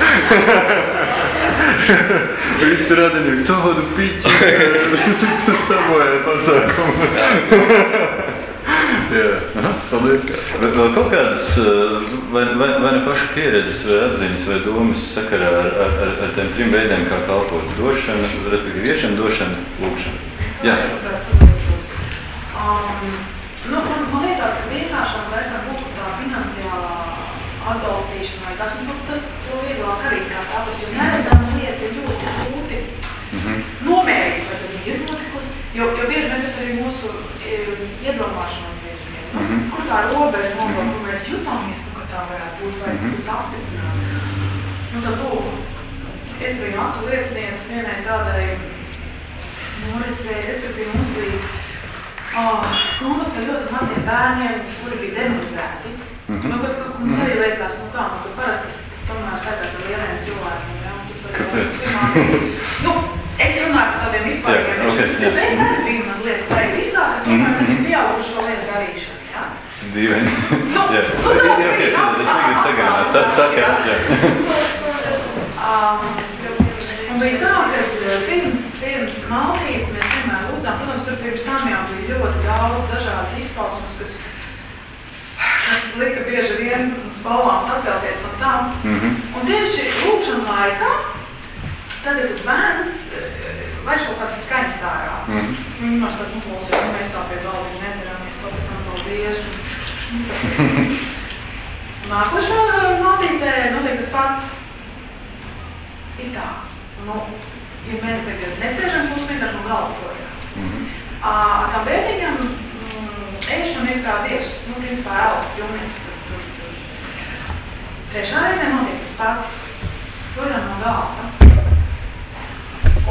Visi radiņi, tādu piķi, tu sabojāji pasākumu. Jā, Aha, paldies. Bet vēl kaut kādas vai, vai, vai ne paša pieredzes, vai atziņas, vai domas sakarā ar, ar, ar, ar tiem trim veidiem, kā kalpot došana, respektīvi iešana, došana, lūkšana. Jā. Um, nu, man, man liekas, ka vienkāršāk vajadzētu būt tā finansiālā atbalstīšana vai tas, nu, tas to vieglāk arī kā saprast, jo neredzama lieta ir ļoti grūti mm -hmm. nomērīt, vai tad ir notikusi, jo, jo bieži vien tas arī mūsu iedomāšanās Mm -hmm. Kur tā robeža nobrauc, mm -hmm. kur mēs jutāmies, nu, ka tā varētu būt, vai mm -hmm. tas apstiprinās. Nu, tad, lūk, es biju acu liecinieks vienai tādai norisei, respektīvi mums bija oh, kontakts ar ļoti maziem bērniem, kuri bija demonizēti. Mm -hmm. nu, kad, kad mums arī liekas, nu kā, nu, ka parasti tas, tas tomēr saistās ar lieliem cilvēkiem, ja? Kāpēc? nu, es runāju par tādiem vispārīgiem. Jā, okay, jā. Es arī biju mazliet tā visā, ka tomēr tas ir pieaugušo lietu darīšana. Dīvaini. jā, jā, jā, jā, es negribu sagarināt. Saka, jā. jā. Un bija tā, ka pirms, pirms Maltijas mēs lūdzām, protams, tur pirms tam jau bija ļoti daudz dažādas izpausmes, kas, kas lika bieži vien spalvām sacelties un tā. Mm -hmm. Un tieši lūkšana laikā, tad, kad tas bērns vairs kaut kāds skaņas ārā. Mm -hmm. Viņi man saka, nu, klausies, mēs tā pie galviem nedaram, mēs pasakām paldies. Un, Nākošā notītē notiek tas pats. Ir tā, nu, ja mēs tagad nesēžam, vienkārši no galva projām. Mm -hmm. Ar tām bērniņām mm, ēšana ir kā dievs, nu, principā ēlas pilnīgs. Tur, tur, tur. Trešā reizē notiek tas pats. Projām no galva.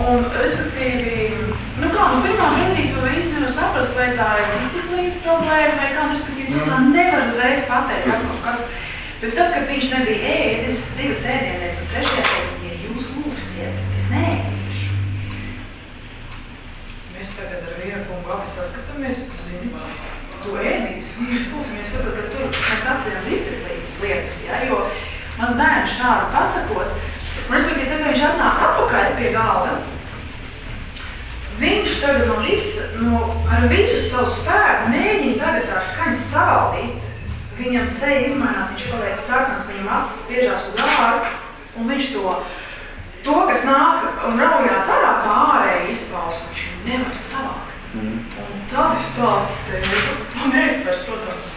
Un, respektīvi, nu kā, nu pirmā brīdī tu īsti nevar saprast, vai tā ir disciplīnas problēma, vai kā, nu, respektīvi, tu tā nevar uzreiz pateikt, kas kaut kas. Bet tad, kad viņš nebija ēdis divas ēdienes, un trešajā teica, ja jūs lūksiet, es neēdīšu. Mēs tagad ar vienu kungu abi saskatāmies, tu zini, tu ēdīsi, un mēs lūksimies, saprot, ka tur mēs atceļam disciplīnas lietas, ja, jo mans bērns šādi pasakot, Un, respektīvi, tad, kad viņš atnāk atpakaļ pie galda, viņš tagad no visa, no, ar visu savu spēku mēģina tagad tās skaņas savaldīt, viņam seja izmainās, viņš paliek sarkans, viņam acis spiežās uz āru, un viņš to, to kas nāk un raujās ārā, kā ārēji izpausme, viņš nevar savākt. Mm. Un tad es tās seju, to neizpēc, protams,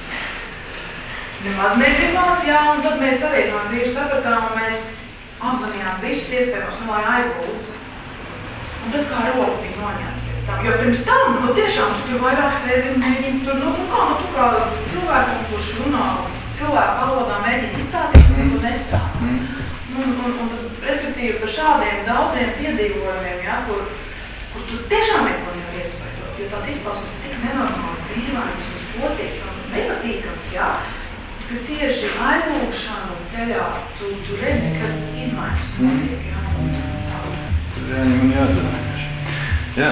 nemaz negribās, jā, un tad mēs arī no vīru sapratām, un mēs apzvanījām visus iespējamos, nu, lai aizlūdzu. Un tas kā roku bija noņēts pēc tam. Jo pirms tam, nu tiešām, tu tur vairāk sēdi un mēģini tur, nu, nu kā, nu tu kā cilvēku, kurš runā cilvēku valodā mēģini izstāstīt, mm. tu nestrādā. Mm. Un, un, un tad, respektīvi, par šādiem daudziem piedzīvojumiem, ja, kur, kur tu tiešām neko nevar tās izpausmes ir tik nenormāls, dīvainas un spocīgs un nepatīkams, ja, ka tieši aizlūkšanu ceļā tu, tu redzi, ka izmaiņas notiek, ja. Tur jāņem un jāatzīmē. Jā.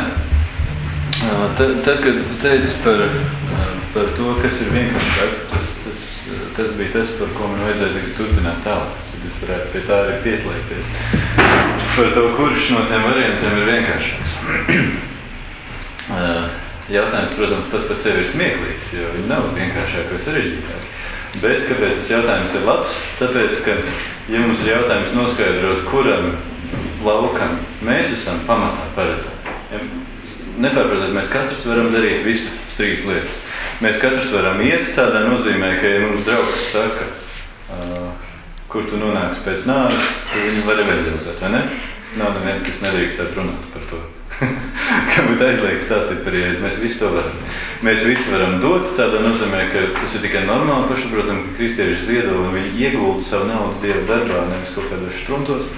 Tad, tad, kad tu teici par, par to, kas ir vienkāršāk, tas, tas, tas bija tas, par ko man vajadzēja turpināt tālāk. Tad es varētu pie tā arī pieslēgties. Par to, kurš no tiem variantiem ir vienkāršāks. Jautājums, protams, pats par sevi ir smieklīgs, jo viņi nav vienkāršāki vai sarežģītāki. Bet kāpēc tas jautājums ir labs? Tāpēc, ka, ja mums ir jautājums noskaidrot, kuram laukam mēs esam pamatā paredzēti, ja, nepārprotiet, mēs katrs varam darīt visu trīs lietas. Mēs katrs varam iet tādā nozīmē, ka, ja mums draugs saka, uh, kur tu nonāksi pēc nāves, tu viņu vari evangelizēt, vai ne? Nav neviens, kas nedrīkstētu runāt par to. Kā būtu aizliegts stāstīt par jēzu, mēs visi to varam. Mēs visi varam dot, tādā nozīmē, ka tas ir tikai normāli, pašsaprotam, ka kristieši ziedo un viņi iegulda savu naudu Dieva darbā, nevis kaut kādos štrumtos.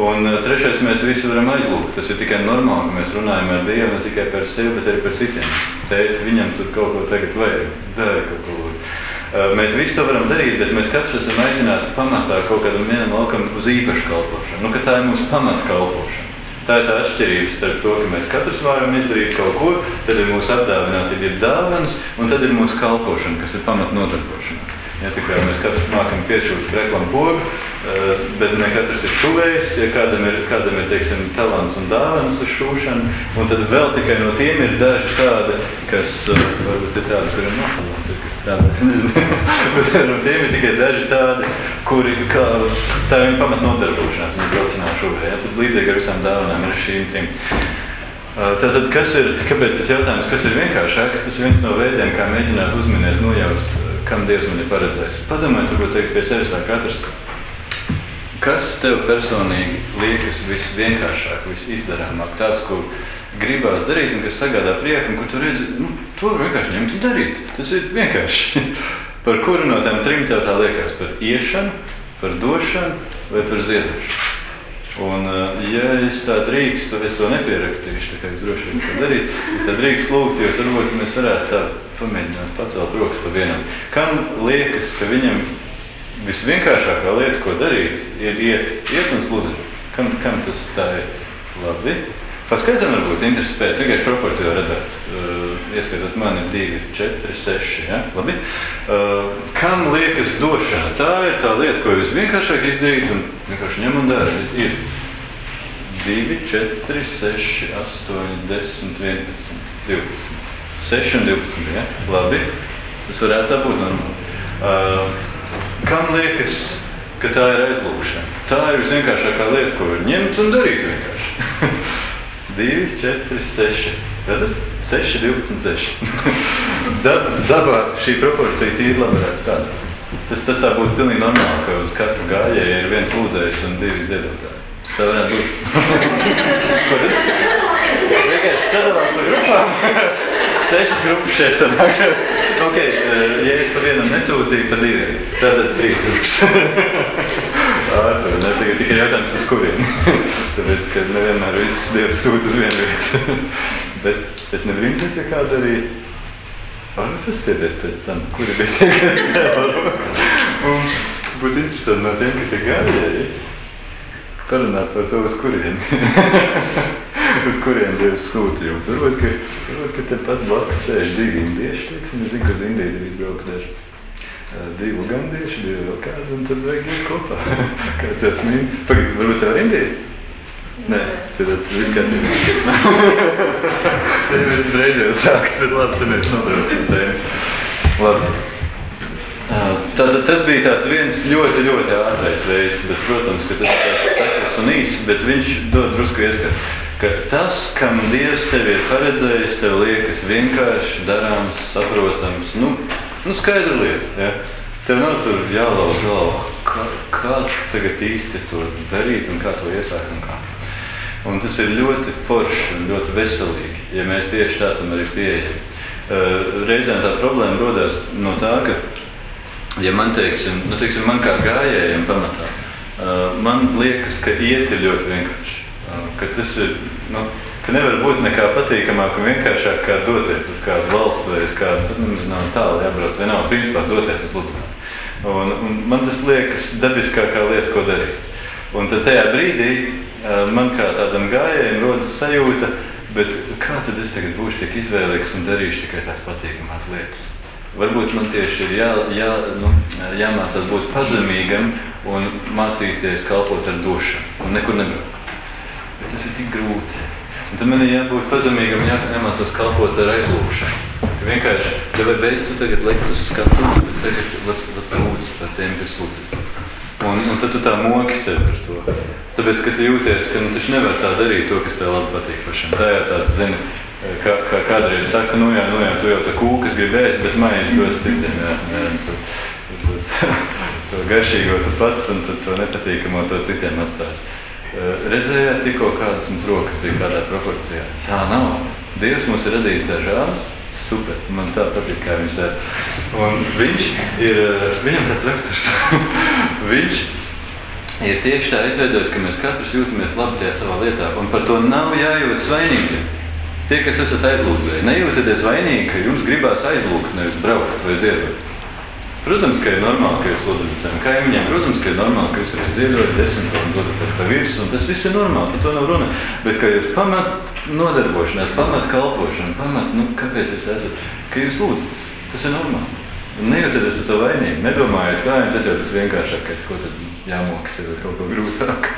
Un uh, trešais, mēs visi varam aizlūgt. Tas ir tikai normāli, ka mēs runājam ar Dievu ne tikai par sevi, bet arī par citiem. Tēt, viņam tur kaut ko tagad vajag, dari kaut ko. Uh, mēs visi to varam darīt, bet mēs katrs esam aicināti pamatā kaut kādam vienam laukam uz īpašu kalpošanu. Nu, ka tā ir mūsu pamata kalpošana. Tā ir tā atšķirība starp to, ka mēs katrs varam izdarīt kaut ko, tad ir mūsu apdāvinātība, ir dāvanas, un tad ir mūsu kalpošana, kas ir pamat nodarbošanās. Ja, mēs katrs mākam piešūt reklamu pogu, eh, bet ne katrs ir šuvējs. Ja kādam ir, kādam ir teiksim, talants un dāvanas uz šūšanu, un tad vēl tikai no tiem ir daži tādi, kas eh, varbūt ir tādi, kuriem nav talants, kas tādi, nezinu. bet no tiem ir tikai daži tādi, kuri, kā, tā ir pamat nodarbošanās, viņi profesionāli šuvēja. Ja, tad līdzīgi ar visām dāvanām ir šīm trim. Eh, tātad, kas ir, kāpēc tas jautājums, kas ir vienkāršāk, tas ir viens no veidiem, kā mēģināt uzminēt, nojaust kam Dievs man ir paredzējis. Padomājiet, varbūt teikt pie sevis vai katrs, kas tev personīgi liekas visvienkāršāk, visizdarāmāk, tāds, ko gribās darīt un kas sagādā prieku, un kur tu redzi, nu, to var vienkārši ņemt un darīt. Tas ir vienkārši. par kuru no tām trim tev tā liekas? Par iešanu, par došanu vai par ziedošanu? Un, eh, ja es tā drīkstu, es to nepierakstīšu, tā kā es droši vien to darītu, es tā drīkstu lūgt, jo varbūt mēs varētu tā pamēģināt pacelt rokas pa vienam. Kam liekas, ka viņam visvienkāršākā lieta, ko darīt, ir iet, iet un sludināt? Kam, kam tas tā ir labi? Paskatām, varbūt interesi pēc, vienkārši proporcijā redzēt. Uh, ieskaitot mani 2, 4, 6. Ja? Labi. Uh, kam liekas došana? Tā ir tā lieta, ko jūs vienkāršāk izdarīt un vienkārši ņem un dara. Ir 2, 4, 6, 8, 10, 11, 12. 6 un 12. Ja? Labi. Tas varētu būt normāli. Uh, kam liekas, ka tā ir aizlūkšana? Tā ir visvienkāršākā lieta, ko var ņemt un darīt vienkārši. 2, 4, 6. Redzat? 6, 12, 6. Dab, dabā šī proporcija tīri labi varētu strādāt. Tas, tas tā būtu pilnīgi normāli, ka uz katru gājēju ir viens lūdzējs un divi ziedotāji. Tā varētu būt. Ir? Vienkārši sadalās par grupām. Sešas grupas šeit sanāk. ok, eh, ja es pa vienam nesūtīju, pa diviem, tad trīs grupas. Ārpēr, ne tikai, tikai jautājums, uz kuriem. Tāpēc, ka nevienmēr viss Dievs sūta uz vienu vietu. Bet es nebrīnos, ja kāda arī var pastieties pēc tam, kuri bija tie, kas cēla Un būtu interesanti no tiem, kas ir gājēji, parunāt par to, uz kuriem. uz kuriem Dievs sūta jums. Varbūt, ka, varbūt, ka tepat blakus sēž divi indieši, teiksim, es zinu, ka uz Indiju ir izbrauks daži divi ugandieši, divi vēl kādi, un tad vajag iet kopā. Kāds tāds mīm. Pagaid, varbūt tev ir Indija? Nē, tad viss kārtībā. Tad mēs uzreiz jau sākt, bet labi, tad mēs nodarām tēmas. Labi. Tātad tas bija tāds viens ļoti, ļoti ātrais veids, bet, protams, ka tas ir tāds sakras un īss, bet viņš dod drusku ieskatu, ka tas, kam Dievs tevi ir paredzējis, tev liekas vienkārši darāms, saprotams, nu, nu skaidra lieta. Ja? Tev nav tur jālauz galva, kā, kā tagad īsti to darīt un kā to iesākt un kā. Un tas ir ļoti forši un ļoti veselīgi, ja mēs tieši tā tam arī pieejam. Uh, reizēm tā problēma rodas no tā, ka, ja man, teiksim, nu, teiksim, man kā gājējiem pamatā, uh, man liekas, ka iet ir ļoti vienkārši. Ka tas ir, nu, ka nevar būt nekā patīkamāk un vienkāršāk kā doties uz kādu valstu vai uz kādu, nu, nezinu, tālu jābrauc, vienalga, principā doties uz Lubānu. Un, un man tas liekas dabiskākā lieta, ko darīt. Un tad tajā brīdī man kā tādam gājējam rodas sajūta, bet kā tad es tagad būšu tik izvēlīgs un darīšu tikai tās patīkamās lietas? Varbūt man tieši ir jā, jā, nu, jāmācās būt pazemīgam un mācīties kalpot ar došanu un nekur nebraukt. Bet tas ir tik grūti. Un tad man ir jābūt pazemīgam jāmācās kalpot ar aizlūgšanu. Vienkārši, ja vai beidz tu tagad lekt uz skatu, tagad lūdzu par tiem, kas lūdzu. Un, un tad tu tā moki sevi par to. Tāpēc, ka tu jūties, ka nu, taču nevar tā darīt to, kas tev labi patīk pašam. Tā jau tāds, zini, kā, kā kādreiz saka, nu jā, nu jā, tu jau tā kūkas grib ēst, bet maizi dos citiem, jā, jā, tu, tu, tu, to garšīgo tu pats un tad to nepatīkamo to citiem atstās. Redzējāt tikko kādas mums rokas bija kādā proporcijā. Tā nav. Dievs mūs ir radījis dažādus, super. Man tā patīk, kā viņš dara. Un viņš ir, eh, viņam tāds raksturs. viņš ir tieši tā izveidojis, ka mēs katrs jūtamies labi tajā savā lietā. Un par to nav jājūtas vainīgi. Tie, kas esat aizlūdzēji, nejūtaties vainīgi, ka jums gribās aizlūgt, nevis braukt vai ziedot. Protams, ka ir normāli, ka jūs sludināt saviem kaimiņiem. Protams, ka ir normāli, ka jūs arī ziedojat desmit un dodat ar pa virsmu. Tas viss ir normāli, par to nav runa. Bet, ka jūs pamat nodarbošanās, pamat kalpošanu, pamat, nu, kāpēc jūs esat, ka jūs lūdzat. Tas ir normāli. Un nejūtaties par to vainīgu. Nedomājiet, kā tas jau tas vienkāršākais, ko tad jāmokas ir kaut ko grūtāk.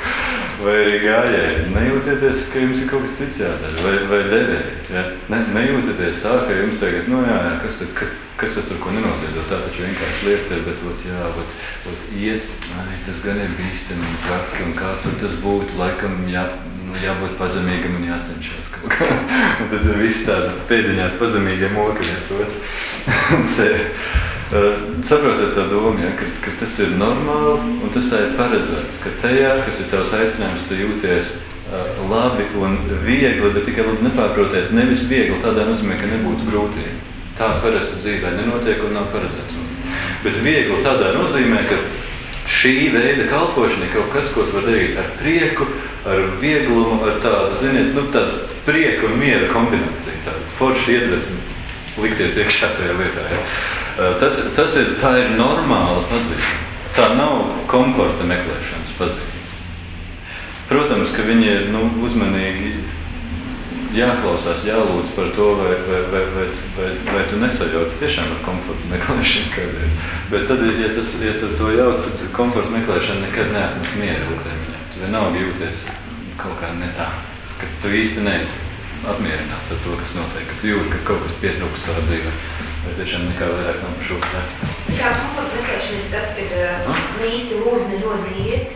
Vai arī gājēji. Nejūtieties, ka jums ir kaut kas cits jādara. Vai, vai devēji. Ja? Ne, nejūtieties tā, ka jums tagad, nu jā, jā kas, tad, ka, kas tad tur ko nenoziedo. Tā taču vienkārši liekt ir, bet ot, jā, ot, ot, iet, ai, tas gan ir bīstami un traki. Un kā tur tas būtu, laikam jā, nu, jābūt pazemīgam un jācenšas kaut kā. un tad ir viss tāda pēdiņās pazemīgie moki viens otru. Saprotat tā doma, ja, ka, ka tas ir normāli un tas tā ir paredzēts, ka tajā, kas ir tavs aicinājums, tu jūties uh, labi un viegli, bet tikai lūdzu nepārprotiet, nevis viegli tādā nozīmē, ka nebūtu grūtība. Tā parasti dzīvē nenotiek un nav paredzēts. Bet viegli tādā nozīmē, ka šī veida kalpošana ir kaut kas, ko tu vari darīt ar prieku, ar vieglumu, ar tādu, ziniet, nu, tādu prieku un miera kombināciju, tādu foršu iedvesmu likties iekšā tajā lietā. Ja. Tas, tas ir, tā ir normāla pazīme. Tā nav komforta meklēšanas pazīme. Protams, ka viņi ir nu, uzmanīgi jāklausās, jālūdz par to, vai, vai, vai, vai, vai, vai tu nesajauc tiešām ar komforta meklēšanu kādreiz. Bet tad, ja, tas, ja tu to jauc, tad komforta meklēšana nekad neatnes mieru ilgtermiņā. Tu vienalga jūties kaut kā ne tā, ka tu īsti neesi apmierināts ar to, kas notiek, ka tu jūti, ka kaut kas pietrūkst tavā dzīvē. Vai tiešām nekā vairāk nav par šo tā? Kā komforta meklēšana ir tas, ka uh, ne īsti lūdzu, ne ļoti iet?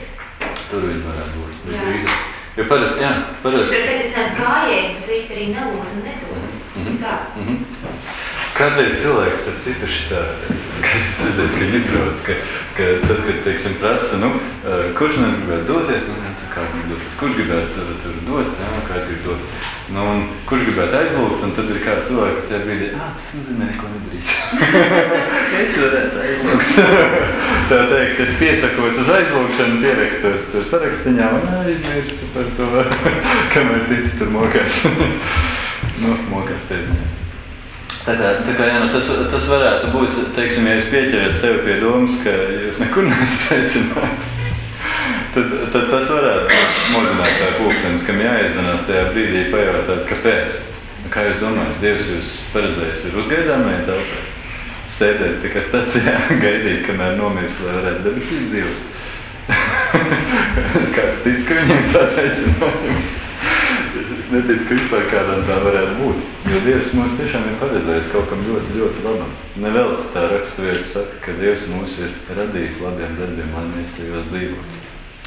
Tur viņi varētu būt. Visdrīzāk. Jo parasti, jā, parasti. Ir, kad es neesmu gājējis, bet tu īsti arī nelūdzu nedod. Mm -hmm. Tā. Mm -hmm. Kādreiz cilvēks, starp citu, šitā, es redzēju, ka izbrauc, ka, ka tad, kad, teiksim, prasa, nu, kurš no mums gribētu doties, nu, jā, kā grib doties, kurš gribētu tur dot, jā, kā grib dot, nu, kurš gribētu aizlūgt, un tad ir kāds cilvēks tajā brīdī, ā, tas nozīmē neko nedarīt. es varētu aizlūgt. Tā teikt, es piesakos uz aizlūgšanu, pierakstos tur sarakstiņā un aizmirstu par to, kamēr citi tur mokās. nu, mokās pēdiņās. Tā kā, tā kā, jā, nu, tas, tas varētu būt, teiksim, ja jūs pieķerat sevi pie domas, ka jūs nekur neesat aicināti, tad, tad tas varētu modināt tā pulkstenis, kam jāiezvanās tajā brīdī pajautāt, kāpēc. Kā jūs domājat, Dievs jūs paredzējis ir uzgaidāmajai telpai? Sēdēt tikai stacijā, gaidīt, kamēr nomirs, lai varētu debesīs dzīvot. Kāds tic, ka viņiem tāds aicinājums? Es neticu, ka vispār kādam tā varētu būt. Jo Dievs mūs tiešām ir paredzējis kaut kam ļoti, ļoti labam. Nevelti tā raksturvieta saka, ka Dievs mūs ir radījis labiem darbiem, lai mēs tajos dzīvotu.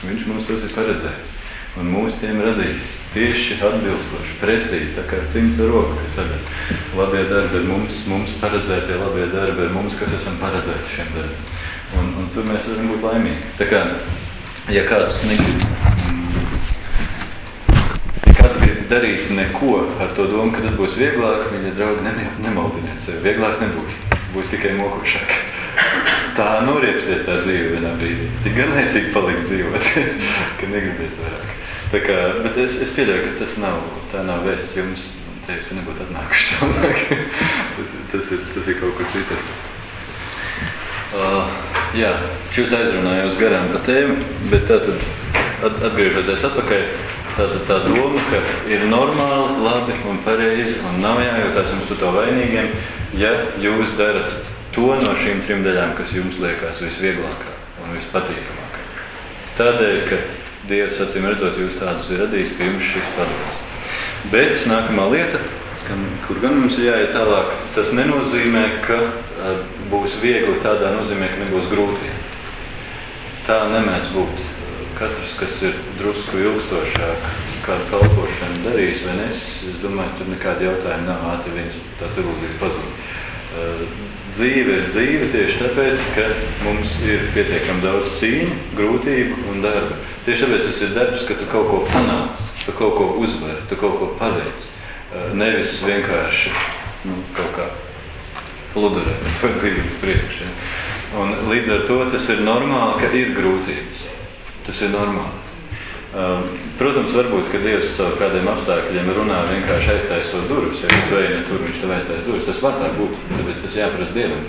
Viņš mums tos ir paredzējis. Un mūs tiem radījis tieši atbilstoši, precīzi, tā kā cimds ar roku, kas sadara. Labie darbi ir mums, mums paredzētie labie darbi ir mums, kas esam paredzēti šiem darbiem. Un, un tur mēs varam būt laimīgi. Tā kā, ja kāds negrib darīt neko ar to domu, ka tad būs vieglāk, viņa draugi ne, nemaldiniet sevi. Vieglāk nebūs. Būs tikai mokošāk. Tā noriepsies tā dzīve vienā brīdī. Tik garlaicīgi paliks dzīvot, ka negribēs vairāk. Tā kā, bet es, es pieļauju, ka tas nav, tā nav vēsts jums, te jūs nebūtu atnākuši savādāk. tas, tas, ir, tas ir kaut kur citur. Uh, jā, čūt aizrunājos garām pa tēmu, bet tātad at, atgriežoties atpakaļ, Tātad tā doma, ka ir normāli, labi un pareizi un nav jājūtās jums par to vainīgiem, ja jūs darat to no šīm trim daļām, kas jums liekas visvieglākā un vispatīkamākā. Tādēļ, ka Dievs acīm redzot jūs tādus ir radījis, ka jums šis padodas. Bet nākamā lieta, kam, kur gan mums ir jāiet tālāk, tas nenozīmē, ka būs viegli tādā nozīmē, ka nebūs grūti. Tā nemēdz būt katrs, kas ir drusku ilgstošāk kādu kalpošanu darījis, vai nes, es domāju, tur nekādi jautājumi nav ātri viens tās ilūzijas pazūd. Dzīve ir dzīve tieši tāpēc, ka mums ir pietiekami daudz cīņu, grūtību un darba. Tieši tāpēc tas ir darbs, ka tu kaut ko panāc, tu kaut ko uzvari, tu kaut ko paveic. Uh, nevis vienkārši nu, kaut kā pludurē to dzīves priekš. Ja. Un līdz ar to tas ir normāli, ka ir grūtības. Tas ir normāli. Um, protams, varbūt, ka Dievs caur kādiem apstākļiem runā vienkārši aiztaisot durvis. Ja tu ej ne tur, viņš tev aiztais durvis. Tas var tā būt, tāpēc tas jāprasa Dievam.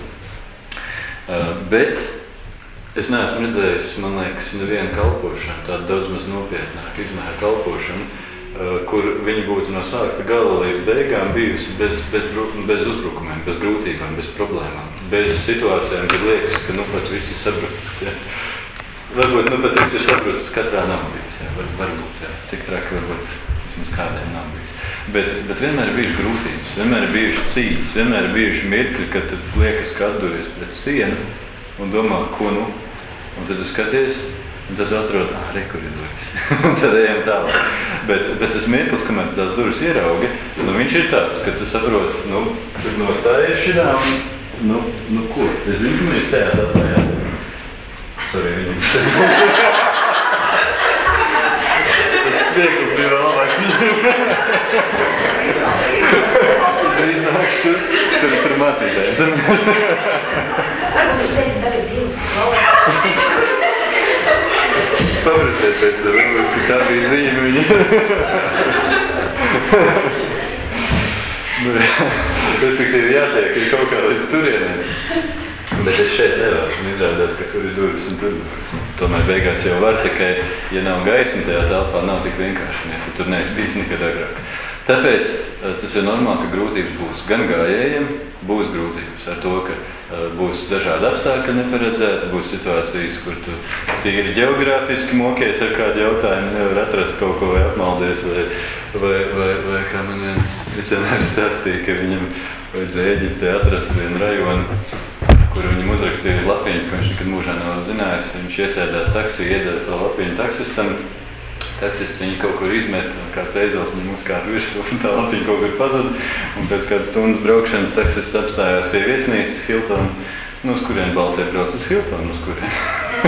Uh, bet es neesmu redzējis, man liekas, nevienu kalpošanu, tādu daudz maz nopietnāku izmēru kalpošanu, uh, kur viņi būtu no sākta gala līdz beigām bijusi bez, bez, bez uzbrukumiem, bez grūtībām, bez problēmām, bez situācijām, kad liekas, ka nu pat viss ir sapratis. Ja? Varbūt nu, pat viss ir saprotis, katrā nav bijis. Jā, var, varbūt jā, tik traki varbūt vismaz kādiem nav bijis. Bet, bet vienmēr ir bijušas grūtības, vienmēr ir bijušas cīņas, vienmēr ir bijuši mirkļi, kad tu liekas, ka atduries pret sienu un domā, ko nu. Un tad tu skaties, un tad tu atrod, ah, re, kur ir durvis. un tad ejam tālāk. Bet, bet tas mirklis, kamēr tu tās durvis ieraugi, nu viņš ir tāds, ka tu saproti, nu, tur nostājies šitā un, nu, nu ko? Es zinu, ka ir tajā tādā, Sorry. Tas smieklis bija vēl labāks. Drīz nākšu, tur, tur mācītājiem. Varbūt viņš teica, tagad divas klauvēs. Paprasiet pēc tam, ka tā bija zīme viņa. respektīvi jātiek, ir kaut kā līdz turieniem. Bet es šeit nevaru. Izrādās, ka tur ir durvis un tur ir durvis. Tomēr beigās jau var tikai, ja nav gaisma tajā telpā, nav tik vienkārši. Ja tu tur neesi bijis nekad agrāk. Tāpēc eh, tas ir normāli, ka grūtības būs gan gājējiem, būs grūtības ar to, ka uh, būs dažādi apstākļi neparedzēti, būs situācijas, kur tu tīri geogrāfiski mokies ar kādu jautājumu, nevar atrast kaut ko vai apmaldies, vai, vai, vai, vai kā man viens visionārs stāstīja, ka viņam vajadzēja Eģiptē atrast vienu rajonu, kur viņam uzrakstīja uz lapiņas, ko viņš nekad mūžā nav zinājis. Viņš iesēdās taksī, iedeva to lapiņu taksistam. Taksists viņu kaut kur izmet, kāds eizels viņam uzkāpa virsū, un tā lapiņa kaut kur pazuda. Un pēc kādas stundas braukšanas taksists apstājās pie viesnīcas Hilton. Nu, uz kurien Baltija brauc uz Hilton, uz kurien?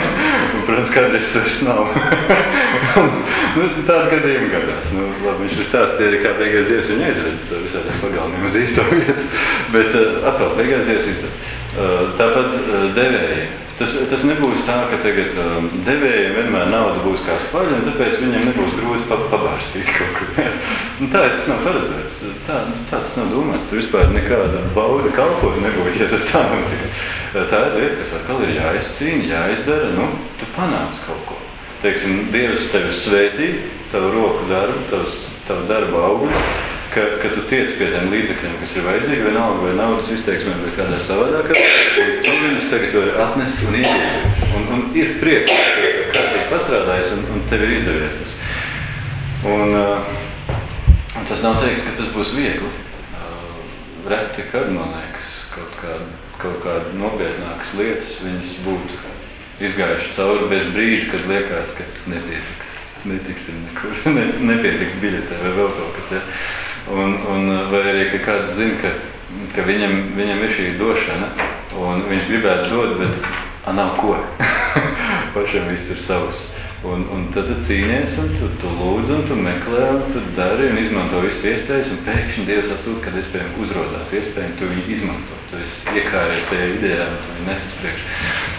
un, protams, kādreiz vairs nav. nu, tāda gadījuma gadās. Nu, labi, viņš tur stāstīja arī, kā beigās Dievs viņu aizvedis ar visādiem pagalmiem uz īsto vietu. Bet uh, atkal, beigās Dievs izved. Uh, tāpat uh, devēji. Tas, tas nebūs tā, ka tagad um, devējiem vienmēr nauda būs kā spaļa, un tāpēc viņiem nebūs grūti pa, pabārstīt kaut kur. nu, tā tas nav paredzēts. Tā, tā tas nav domāts. Tur vispār nekāda bauda kalpot nebūtu, ja tas tā notika. Tā ir lieta, kas atkal ir jāizcīna, jāizdara. Nu, tu panāc kaut ko. Teiksim, Dievs tevi svētī, tavu roku darbu, tavs, tavu darbu augļus ka, ka tu tiec pie tiem līdzekļiem, kas ir vajadzīgi, vienalga vai naudas izteiksmēm vai kādā savādākā, tu viņus tagad vari atnest un iedot. Un, un ir prieks, ka kārtīgi pastrādājis un, un tev ir izdevies tas. Un, uh, Tas nav teiks, ka tas būs viegli. Reti, kad man liekas, kaut, kā, kaut kāda nopietnākas lietas, viņas būtu izgājuši cauri bez brīža, kad liekas, ka nepietiks. Netiksim nekur, ne, nepietiks biļetē vai vēl kaut kas. Ja? Un, un, vai arī, ka kāds zina, ka, ka viņam, viņam ir šī došana, un viņš gribētu dot, bet a, nav ko. Pašam viss ir savs. Un, un tad tu cīnies, un tu, tu lūdz, un tu meklē, un tu dari, un izmanto visas iespējas, un pēkšņi Dievs atsūta, kad iespējami uzrodās iespēja, tu viņu izmanto. Tu esi iekāries tajā idejā, un tu viņu nesis priekš.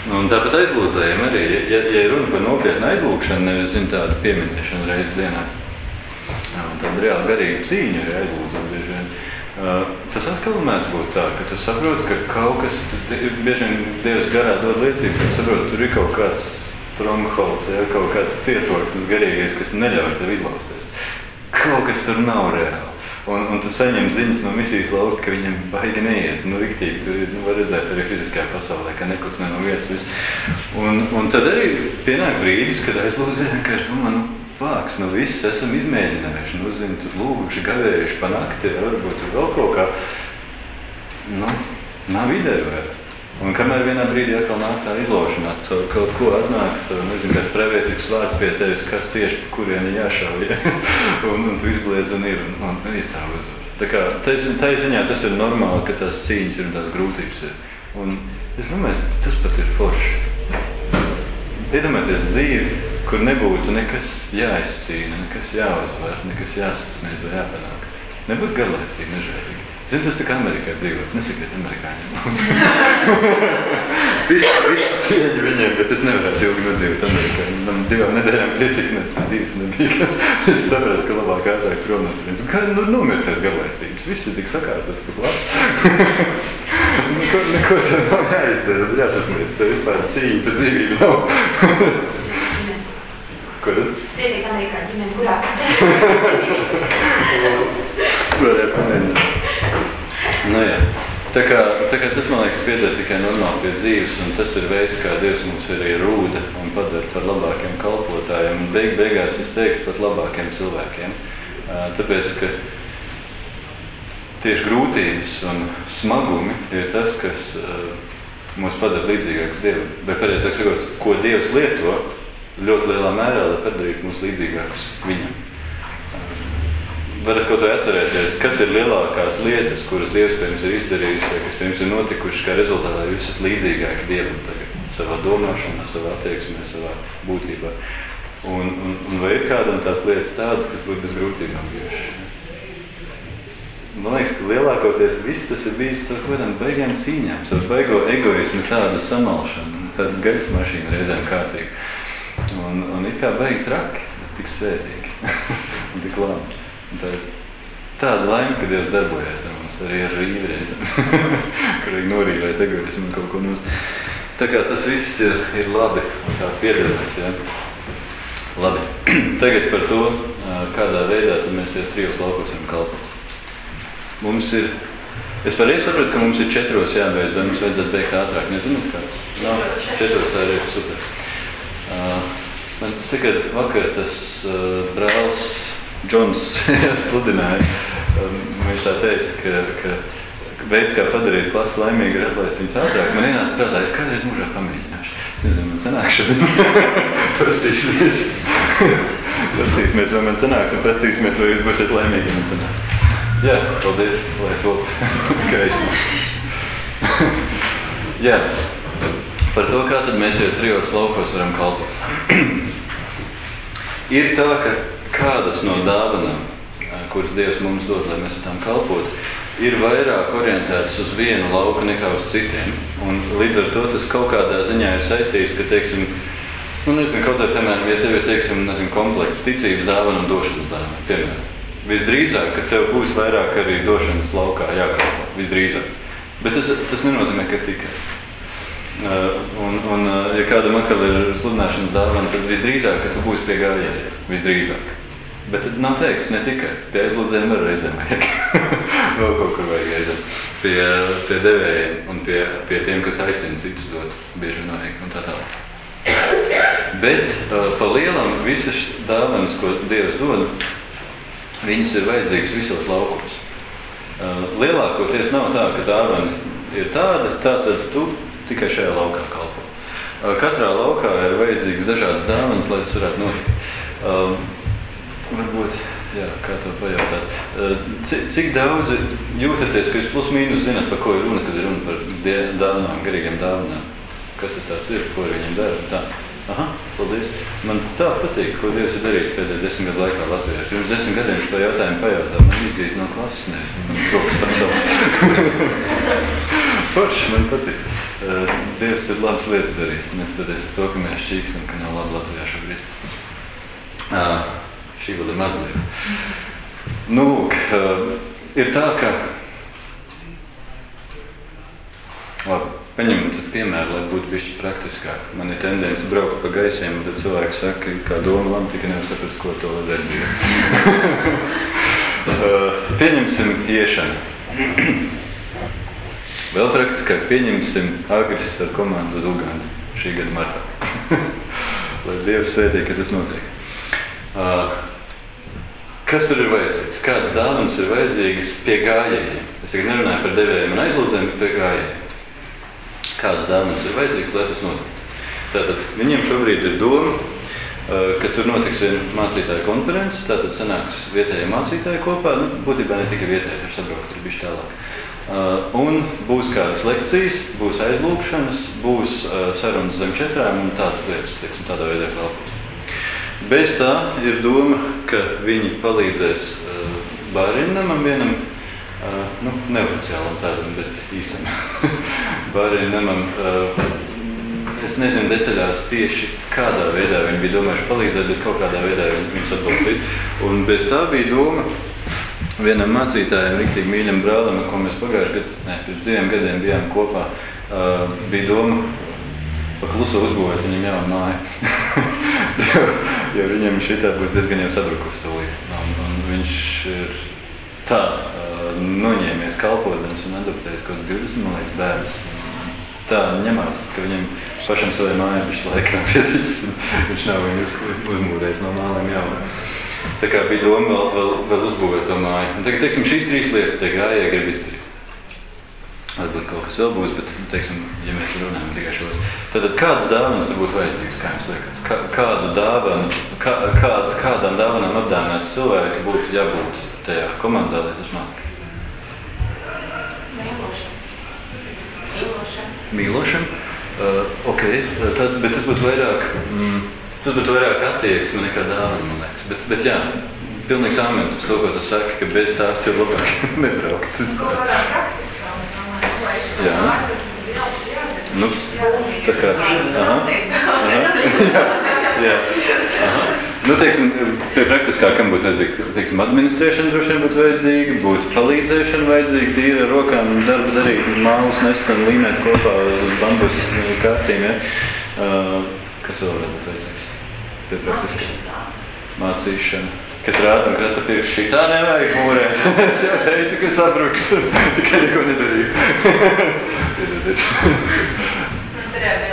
Nu, un tāpat aizlūdzējiem arī, ja, ja runa par nopietnu aizlūgšanu, nevis zin tādu pieminēšanu reizes dienā. Tāda reāli garīga cīņa arī aizlūdzam bieži vien. Uh, tas atkal mēdz būt tā, ka tu saproti, ka kaut kas, bieži vien Dievs garā dod liecību, ka saproti, tur ir kaut kāds strongholds, ja, kaut kāds cietoksnis garīgais, kas neļauj tev izlausties. Kaut kas tur nav reāli. Un, un tu saņem ziņas no misijas lauka, ka viņam baigi neiet. Nu, riktīgi, tu nu, var redzēt arī fiziskajā pasaulē, ka nekustinē no vietas viss. Un, un tad arī pienāk brīdis, kad aizlūdzu vienkārši domā, nu, vāks, nu viss esam izmēģinājuši, nu, zini, tur lūguši, gavējuši pa nakti, varbūt tur vēl kaut kā. Nu, nav ideja vēl. Un kamēr vienā brīdī atkal nāk tā izlaušanās, caur kaut ko atnāk, caur, nezinu, kāds pravietisks vārds pie tevis, kas tieši pa kurieni jāšauj, ja? un, un tu izbliedz un ir, un, un ir tā uzvara. Tā kā, tā, tā ziņā tas ir normāli, ka tās cīņas ir un tās grūtības ir. Un es domāju, tas pat ir forši. Iedomājieties dzīvi, kur nebūtu nekas jāizcīna, nekas jāuzvar, nekas jāsasniedz vai jāpanāk. Nebūtu garlaicīgi, nežēlīgi. Zini, tas tā kā Amerikā dzīvot. Nesakiet amerikāņiem. Visu, visu cieņu viņiem, bet es nevarētu ilgi nodzīvot Amerikā. Man divām nedēļām pietika, ne, divas nebija. es sapratu, ka labāk ātrāk prom no turienes. Kā nu, nomirties garlaicības. Viss ir tik sakārtots, tik labs. neko, neko tev nav jāizdara, jāsasniedz. Tev vispār cīņa pa dzīvību nav. Tad? Sēdīgi Amerikā ģimene, kurā pats. Varētu pamēģināt. Nu, jā. Tā, kā, tā kā tas, man liekas, pieder tikai normāli pie dzīves, un tas ir veids, kā Dievs mums arī rūda un padara par labākiem kalpotājiem, un beig beigās es teiktu pat labākiem cilvēkiem. Tāpēc, ka tieši grūtības un smagumi ir tas, kas mūs padara līdzīgākus Dievam. Vai pareizāk sakot, ko Dievs lieto ļoti lielā mērā, lai padarītu mūs līdzīgākus Viņam varat kaut ko atcerēties, kas ir lielākās lietas, kuras Dievs pie jums ir izdarījis, vai kas pie jums ir notikušas, kā rezultātā jūs esat līdzīgāki Dievam tagad, savā domāšanā, savā attieksmē, savā būtībā. Un, un, un vai ir kādam tās lietas tādas, kas būtu bez grūtībām bijušas? Man liekas, ka lielākoties viss tas ir bijis caur kaut kādām baigām cīņām, caur baigo egoismu, tādu samalšanu, tādu gaļas mašīnu reizēm kārtīgi. Un, un it kā baigi traki, tik svētīgi un tik labi. Tā ir tāda laime, ka Dievs darbojas ar mums, arī ar reizēm, kur vajag norīvēt egoismu un kaut ko nost. Tā kā tas viss ir, ir labi, tā piedalās, ja? Labi, tagad par to, kādā veidā mēs ties trijos laukos varam kalpot. Mums ir, es pareizi sapratu, ka mums ir četros jābeidz, vai mums vajadzētu beigt ātrāk, nezināt kāds? Nav, četros tā ir super. Man tagad vakar tas brālis Džons sludināja. Um, viņš tā teica, ka, ka veids, kā padarīt klasi laimīgu, ir atlaist viņus ātrāk. Man ienāca prātā, es kādreiz mūžā pamēģināšu. Es nezinu, man sanāk šodien. pastīsimies. pastīsimies, vai man sanāks, un pastīsimies, vai jūs būsiet laimīgi, ja man sanāks. Jā, paldies, lai to gaismas. Jā, par to, kā tad mēs jūs trijos laukos varam kalpot. ir tā, ka kādas no dāvanām, kuras Dievs mums dod, lai mēs tām kalpotu, ir vairāk orientētas uz vienu lauku nekā uz citiem. Un līdz ar to tas kaut kādā ziņā ir saistīts, ka, teiksim, nu, nezinu, kaut vai, piemēram, ja tev ir, teiksim, nezinu, komplekts ticības dāvana un došanas dāvana, piemēram. Visdrīzāk, ka tev būs vairāk arī došanas laukā jākalpo, visdrīzāk. Bet tas, tas nenozīmē, ka tikai. Uh, un, un, uh, ja kādam atkal ir sludināšanas dāvana, tad visdrīzāk, ka tu būsi pie gājēja. Visdrīzāk. Bet nav teikts ne tikai pie aizlūdzējiem, arī reizēm vajag. Vēl kaut kur vajag reizēm. Pie, pie devējiem un pie, pie tiem, kas aicina citus dot, bieži vien vajag un tā tālāk. Bet uh, pa lielam visas dāvanas, ko Dievs dod, viņas ir vajadzīgas visos laukos. Lielākoties nav tā, ka dāvana ir tāda, tā tad tu tikai šajā laukā kalpo. Katrā laukā ir vajadzīgas dažādas dāvanas, lai tas varētu notikt. Varbūt, jā, kā to pajautāt. Cik, cik daudz jūtaties, ka jūs plus mīnus zinat, par ko ir runa, kad ir runa par dāvanām, garīgiem dāvanām? Kas tas tāds ir, ko viņiem dara? Tā. Aha, paldies. Man tā patīk, ko Dievs ir darījis pēdējā desmit gadu laikā Latvijā. Pirms desmit gadiem šo jautājumu pajautā, man izdzīvīt no klases, nevis man rokas pacelt. Forši, man patīk. Dievs ir labas lietas darījis, neskatoties uz to, ka mēs šķīkstam, ka nav labi Latvijā šobrīd. Uh, šī vēl ir mazliet. Nu, lūk, uh, ir tā, ka... Labi. Paņemot piemēru, lai būtu bišķi praktiskāk. Man ir tendence braukt pa gaisiem, un tad cilvēki saka, kā doma labi, tikai nevar saprast, ko to var redzēt. Pieņemsim iešanu. Vēl praktiskāk pieņemsim agris ar komandu uz Ugandu šī gada martā. lai Dievs svētī, ka tas notiek. Kas tur ir vajadzīgs? Kādas dāvanas ir vajadzīgas pie gājējiem? Es tagad nerunāju par devējiem un aizlūdzējiem, bet pie gājējiem kādas dāvanas ir vajadzīgas, lai tas notiktu. Tātad viņiem šobrīd ir doma, ka tur notiks viena mācītāja konference, tātad sanāks vietējie mācītāji kopā, nu, būtībā ne tikai vietēji, tur sabrauks arī bišķi tālāk. Un būs kādas lekcijas, būs aizlūkšanas, būs sarunas zem četrām un tādas lietas, teiksim, tādā veidā kalpos. Bez tā ir doma, ka viņi palīdzēs bāriņnamam vienam, Uh, nu, neoficiālam tādam, bet īstam bāriņnamam. Uh, es nezinu detaļās tieši kādā veidā viņi bija domājuši palīdzēt, bet kaut kādā veidā viņi viņus atbalstīt. Un bez tā bija doma vienam mācītājam, riktīgi mīļam brālim, ko mēs pagājuši gadu, ne, pirms diviem gadiem bijām kopā, uh, bija doma pa kluso uzbūvēt viņam jaunu māju. jo, jo viņam šitā būs diezgan jau sabrukus tūlīt. Un, un viņš ir tā noņēmies kalpotājs un adoptējis kaut kāds 20 man liekas, bērnus. Tā ņemās, ka viņam pašam savai mājai viņš laika nav pieticis, viņš nav viņu uz, uzmūrējis no mālēm jau. Tā kā bija doma vēl, vēl, vēl uzbūvēt to māju. Un tagad, teiksim, šīs trīs lietas te gājēji grib izdarīt. Varbūt kaut kas vēl būs, bet, teiksim, ja mēs runājam tikai šos. Tad kādas dāvanas būtu vajadzīgas, kā jums liekas? Kā, kādu dāvanu, kā, kā, kādām dāvanām apdāvināt cilvēki būtu jābūt tajā komandā, lai tas notiktu? mīlošana. Uh, okay, tad, bet tas būtu vairāk, mm, tas būtu vairāk attieksme nekā dāvana, man liekas. Bet, bet jā, pilnīgs āmen uz to, ko tu saki, ka bez tā labāk nebraukt. Tas domāju, jā. Nu, tā kā, aha, aha, jā, jā, aha. Nu, teiksim, pie praktiskā, kam būtu vajadzīga, teiksim, administrēšana droši vien būtu vajadzīga, būtu palīdzēšana vajadzīga, tīra ar rokām darbu darīt, mālus nest un līmēt kopā uz bambus kārtīm, ja? Uh, kas vēl varētu būt vajadzīgs? Pie praktiskā. Mācīšana. Kas rāda un krata pirks šitā nevajag mūrēt. es jau teicu, ka sabruks. Tikai neko nedarīju.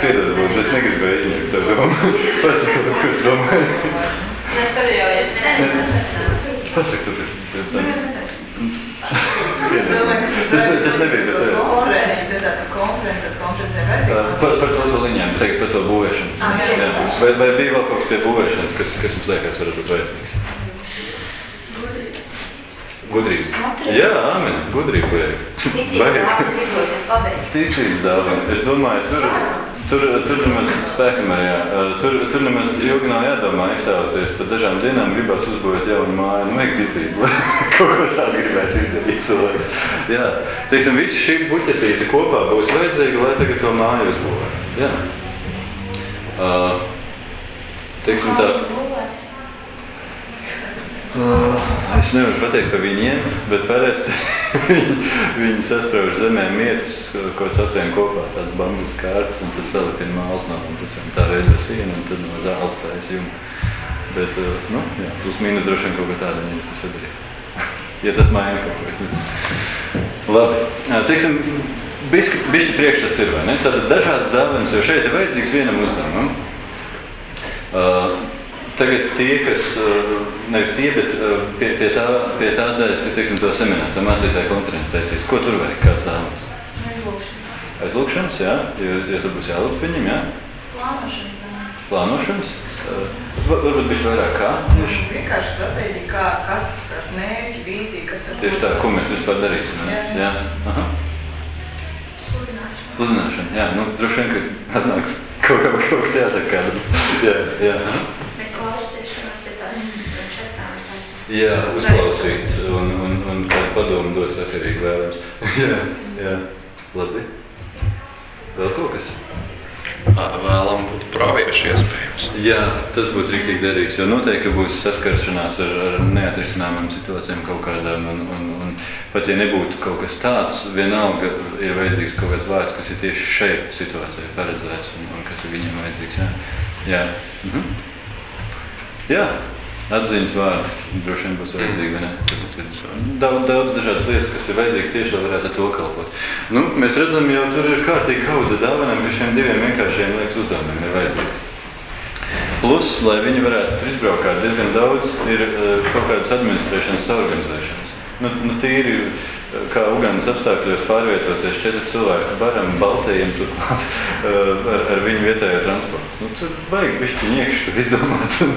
Piedod, lūdzu, es negribu beigņot tev domu. Pasaka, ko tu domāji. Ne, tur jau es nezinu. Pasaka, tu pēc tam. Tas, tas nebija, bet tev. Par, par to, to liņām, teikt par to būvēšanu. Ah. Vai, vai bija vēl kaut kas pie būvēšanas, kas, kas mums liekas varētu būt vajadzīgs? Gudrība. Jā, amen, gudrība vajag. Ticības dāvana. Es domāju, tur, tur, tur nemaz spēkam arī, jā. Tur, tur nemaz ilgi nav jādomā iztēloties. Pat dažām dienām gribās uzbūvēt jaunu māju. Nu, vajag ticību. Kaut ko tādu gribētu izdarīt cilvēks. Jā. Teiksim, visi šī buķetīte kopā būs vajadzīga, lai tagad to māju uzbūvētu. Jā. Uh, teiksim tā. Uh, es nevaru pateikt par viņiem, bet parasti viņi, viņi sasprauž zemē mietas, ko, sasien kopā, tāds bambus kārtas, un tad salipina māls no un pēc tam tā veido sienu, un tad no zāles tājas jumta. Bet, uh, nu, jā, plus mīnus droši vien kaut ko tādu viņi tur sadarīt. ja tas maina kaut ko, es nezinu. Labi, uh, teiksim, bišķi priekšstats ir, vai ne? Tātad dažādas dāvanas, jo šeit ir vajadzīgs vienam uzdevumam. Uh, tagad tie, kas, nevis tie, bet pie, pie, tā, pie tās daļas, kas, teiksim, to semināru, to mācītāju konferences taisīs, ko tur vajag, kāds dāmas? Aizlūkšanas. Aizlūkšanas, jā, jo, jo tur būs jālūk viņam, jā? Plānošanas. jā. Plānošanas? Va- Varbūt bišķi vairāk kā? Tieši, Vienkārši stratēģija, kā, kas ar mērķi, vīziju, kas ar tieši tā, ko mēs vispār darīsim, ne? Jā. Jā. Aha. Sludināšana. Sludināšana, jā, nu, droši vien, ka atnāks kaut, kaut, kaut kas jāsaka kādam. Jā, jā. Aha. Jā, uzklausīt un, un, un kādu padomu dot sakarīgi vēlams. jā, jā. Labi. Vēl kaut kas? Vēlam būt pravieši iespējams. Jā, tas būtu rīktīgi derīgs, jo noteikti būs saskaršanās ar, ar neatrisināmām situācijām kaut kādām, un, un, un pat ja nebūtu kaut kas tāds, vienalga ir vajadzīgs kaut kāds vārds, kas ir tieši šai situācijai paredzēts, un, un kas ir viņiem vajadzīgs, jā. Jā, mhm. jā. Atziņas vārdi droši vien būs vajadzīgi, ir daudz, daudz dažādas lietas, kas ir vajadzīgas tieši, lai varētu ar to kalpot. Nu, mēs redzam, jau tur ir kārtīgi kaudze dāvanām, ka šiem diviem vienkāršiem liekas uzdevumiem ir vajadzīgs. Plus, lai viņi varētu tur izbraukāt, diezgan daudz ir uh, kaut kādas administrēšanas saorganizēšanas. Nu, nu, tīri kā Ugandas apstākļos pārvietoties četri cilvēki baram, baltajiem turklāt uh, ar, ar viņu vietējo transportu. Nu, tur vajag bišķi niekšu tur izdomāt un,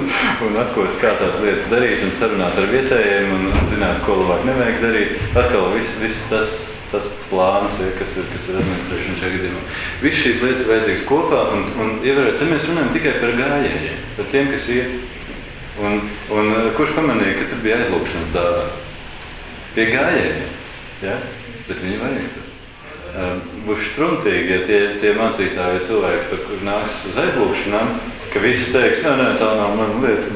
un atkost, kā tās lietas darīt un sarunāt ar vietējiem un, un zināt, ko labāk nevajag darīt. Atkal viss vis tas, tas plāns, ja, kas ir, kas ir administrēšana šajā gadījumā. Viss šīs lietas ir vajadzīgas kopā un, un ievērēt, te mēs runājam tikai par gājējiem, par tiem, kas iet. Un, un uh, kurš pamanīja, ka tur bija aizlūkšanas dāvā? Pie gājējiem. Ja? Bet viņi vajag to. Um, būs struntīgi, ja tie, tie mācītāji vai cilvēki, par kur nāks uz aizlūkšanām, ka viss teiks, nē, nē, tā nav mana lieta.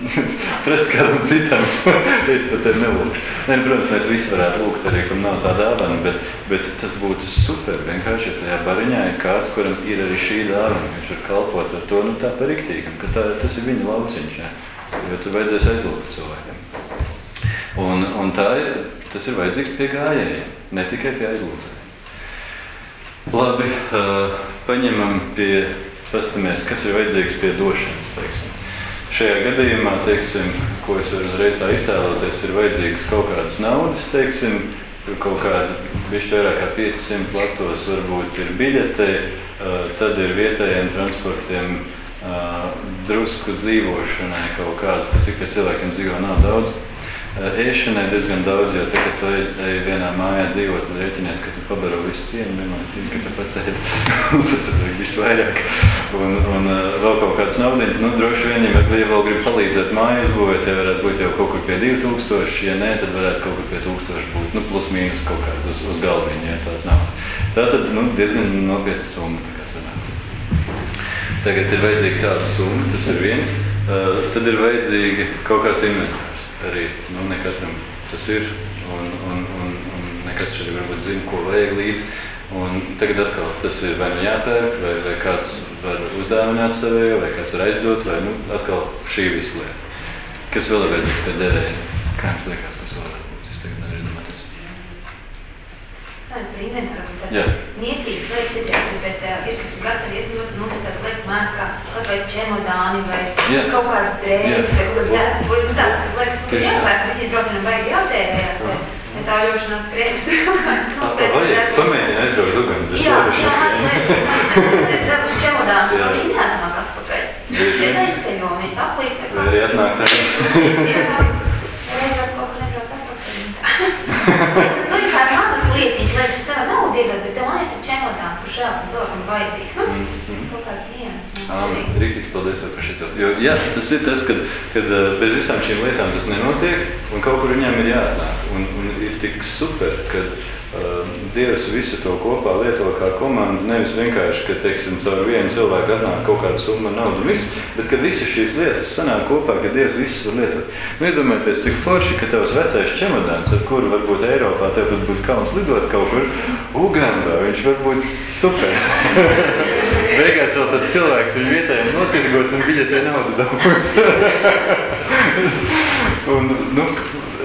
Prast kādam citam, es pat te nelūkšu. Nē, protams, mēs visi varētu lūgt arī, kam nav tā dāvana, bet, bet tas būtu super vienkārši, ja tajā bariņā ir kāds, kuram ir arī šī dāvana, viņš var kalpot ar to, nu tā par riktīgam, ka tā, tas ir viņa lauciņš, ja? jo tu vajadzēs aizlūgt cilvēkiem. Un, un tā ir, tas ir vajadzīgs pie gājējiem, ne tikai pie aizlūdzējiem. Labi, uh, paņemam pie, pastamies, kas ir vajadzīgs pie došanas, teiksim. Šajā gadījumā, teiksim, ko es varu uzreiz tā iztēloties, ir vajadzīgs kaut kādas naudas, teiksim, kaut kāda bišķi vairāk kā 500 latos varbūt ir biļetei, uh, tad ir vietējiem transportiem uh, drusku dzīvošanai kaut kādu, cik pie cilvēkiem dzīvo nav daudz. Ēšanai diezgan daudz, jo tagad tu ej, ej vienā mājā dzīvot, tad rēķinies, ka tu pabaro visu cienu, nemācīgi, ka tu pats ēd. tad vajag bišķi vairāk. Un, un vēl kaut kāds naudiņas, nu droši vien, ja vēl grib palīdzēt māju uzbūvēt, ja varētu būt jau kaut kur pie 2000, ja nē, tad varētu kaut kur pie 1000 būt, nu plus mīnus kaut kāds uz, uz galviņu, ja tās naudas. Tā tad, nu, diezgan nopietna summa, tā kā sanāk. Tagad ir vajadzīga tāda summa, tas ir viens. Uh, tad ir vajadzīga kaut kāds inventārs arī nu, ne katram tas ir. Un, un, un, un ne katrs arī varbūt zina, ko vajag līdzi. Un tagad atkal tas ir vai nu jāpērk, vai, vai kāds var uzdāvināt sevējo, vai kāds var aizdot, vai nu, atkal šī visa lieta. Kas vēl ir vajadzīgs pie devēja? Kā jums liekas, kas vēl būt? Es tagad nevaru domāties. Par inventāru. Jā. Tāds niecīgs lietas ir, teiksim, bet uh, ir, kas ir gatavi iet ļoti nosūtās lietas mājās, kā kaut vai čemodāni vai Jā. kaut kādas drēbes vai kaut kāds dzērt. Nu tāds, ka liekas, nu jāpērk, visi braucienam baigi jātērējās. vai Es āļošanās krēmus tur kaut kāds Tā vajag, pamēģini aizbraukt uguni. Jā, jā, es devu čemodānus, Jā. un viņi neatnāk atpakaļ. Vien. aizceļojam, mēs aplīst vai Vai arī atnāk tā? Jā, reiz kaut kur nebrauc atpakaļ. Nu, ir tāda mazas lietiņas, lai tu tev naudu iedod, bet tev mājās ir čemodāns, kurš šādam cilvēkam vajadzīgs. Nu, Mhm. kaut kāds dienas. Āmen. Rīktīgs paldies par šito. Jo, jā, tas ir tas, kad, kad bez visām šīm lietām tas nenotiek, un kaut kur viņām ir jāatnāk. Un, un ir tik super, kad uh, Dievs visu to kopā lieto kā komandu, nevis vienkārši, ka, teiksim, caur vienu cilvēku atnāk kaut kāda summa naudu un viss, bet kad visas šīs lietas sanāk kopā, ka Dievs visus var lietot. Nu, iedomājieties, cik forši, ka tavs vecais čemodāns, ar kuru varbūt Eiropā tev pat būtu kauns lidot kaut kur Ugandā, viņš var būt super. Beigās vēl tas cilvēks viņu vietējiem notirgos un biļetē naudu dabūs. un, nu,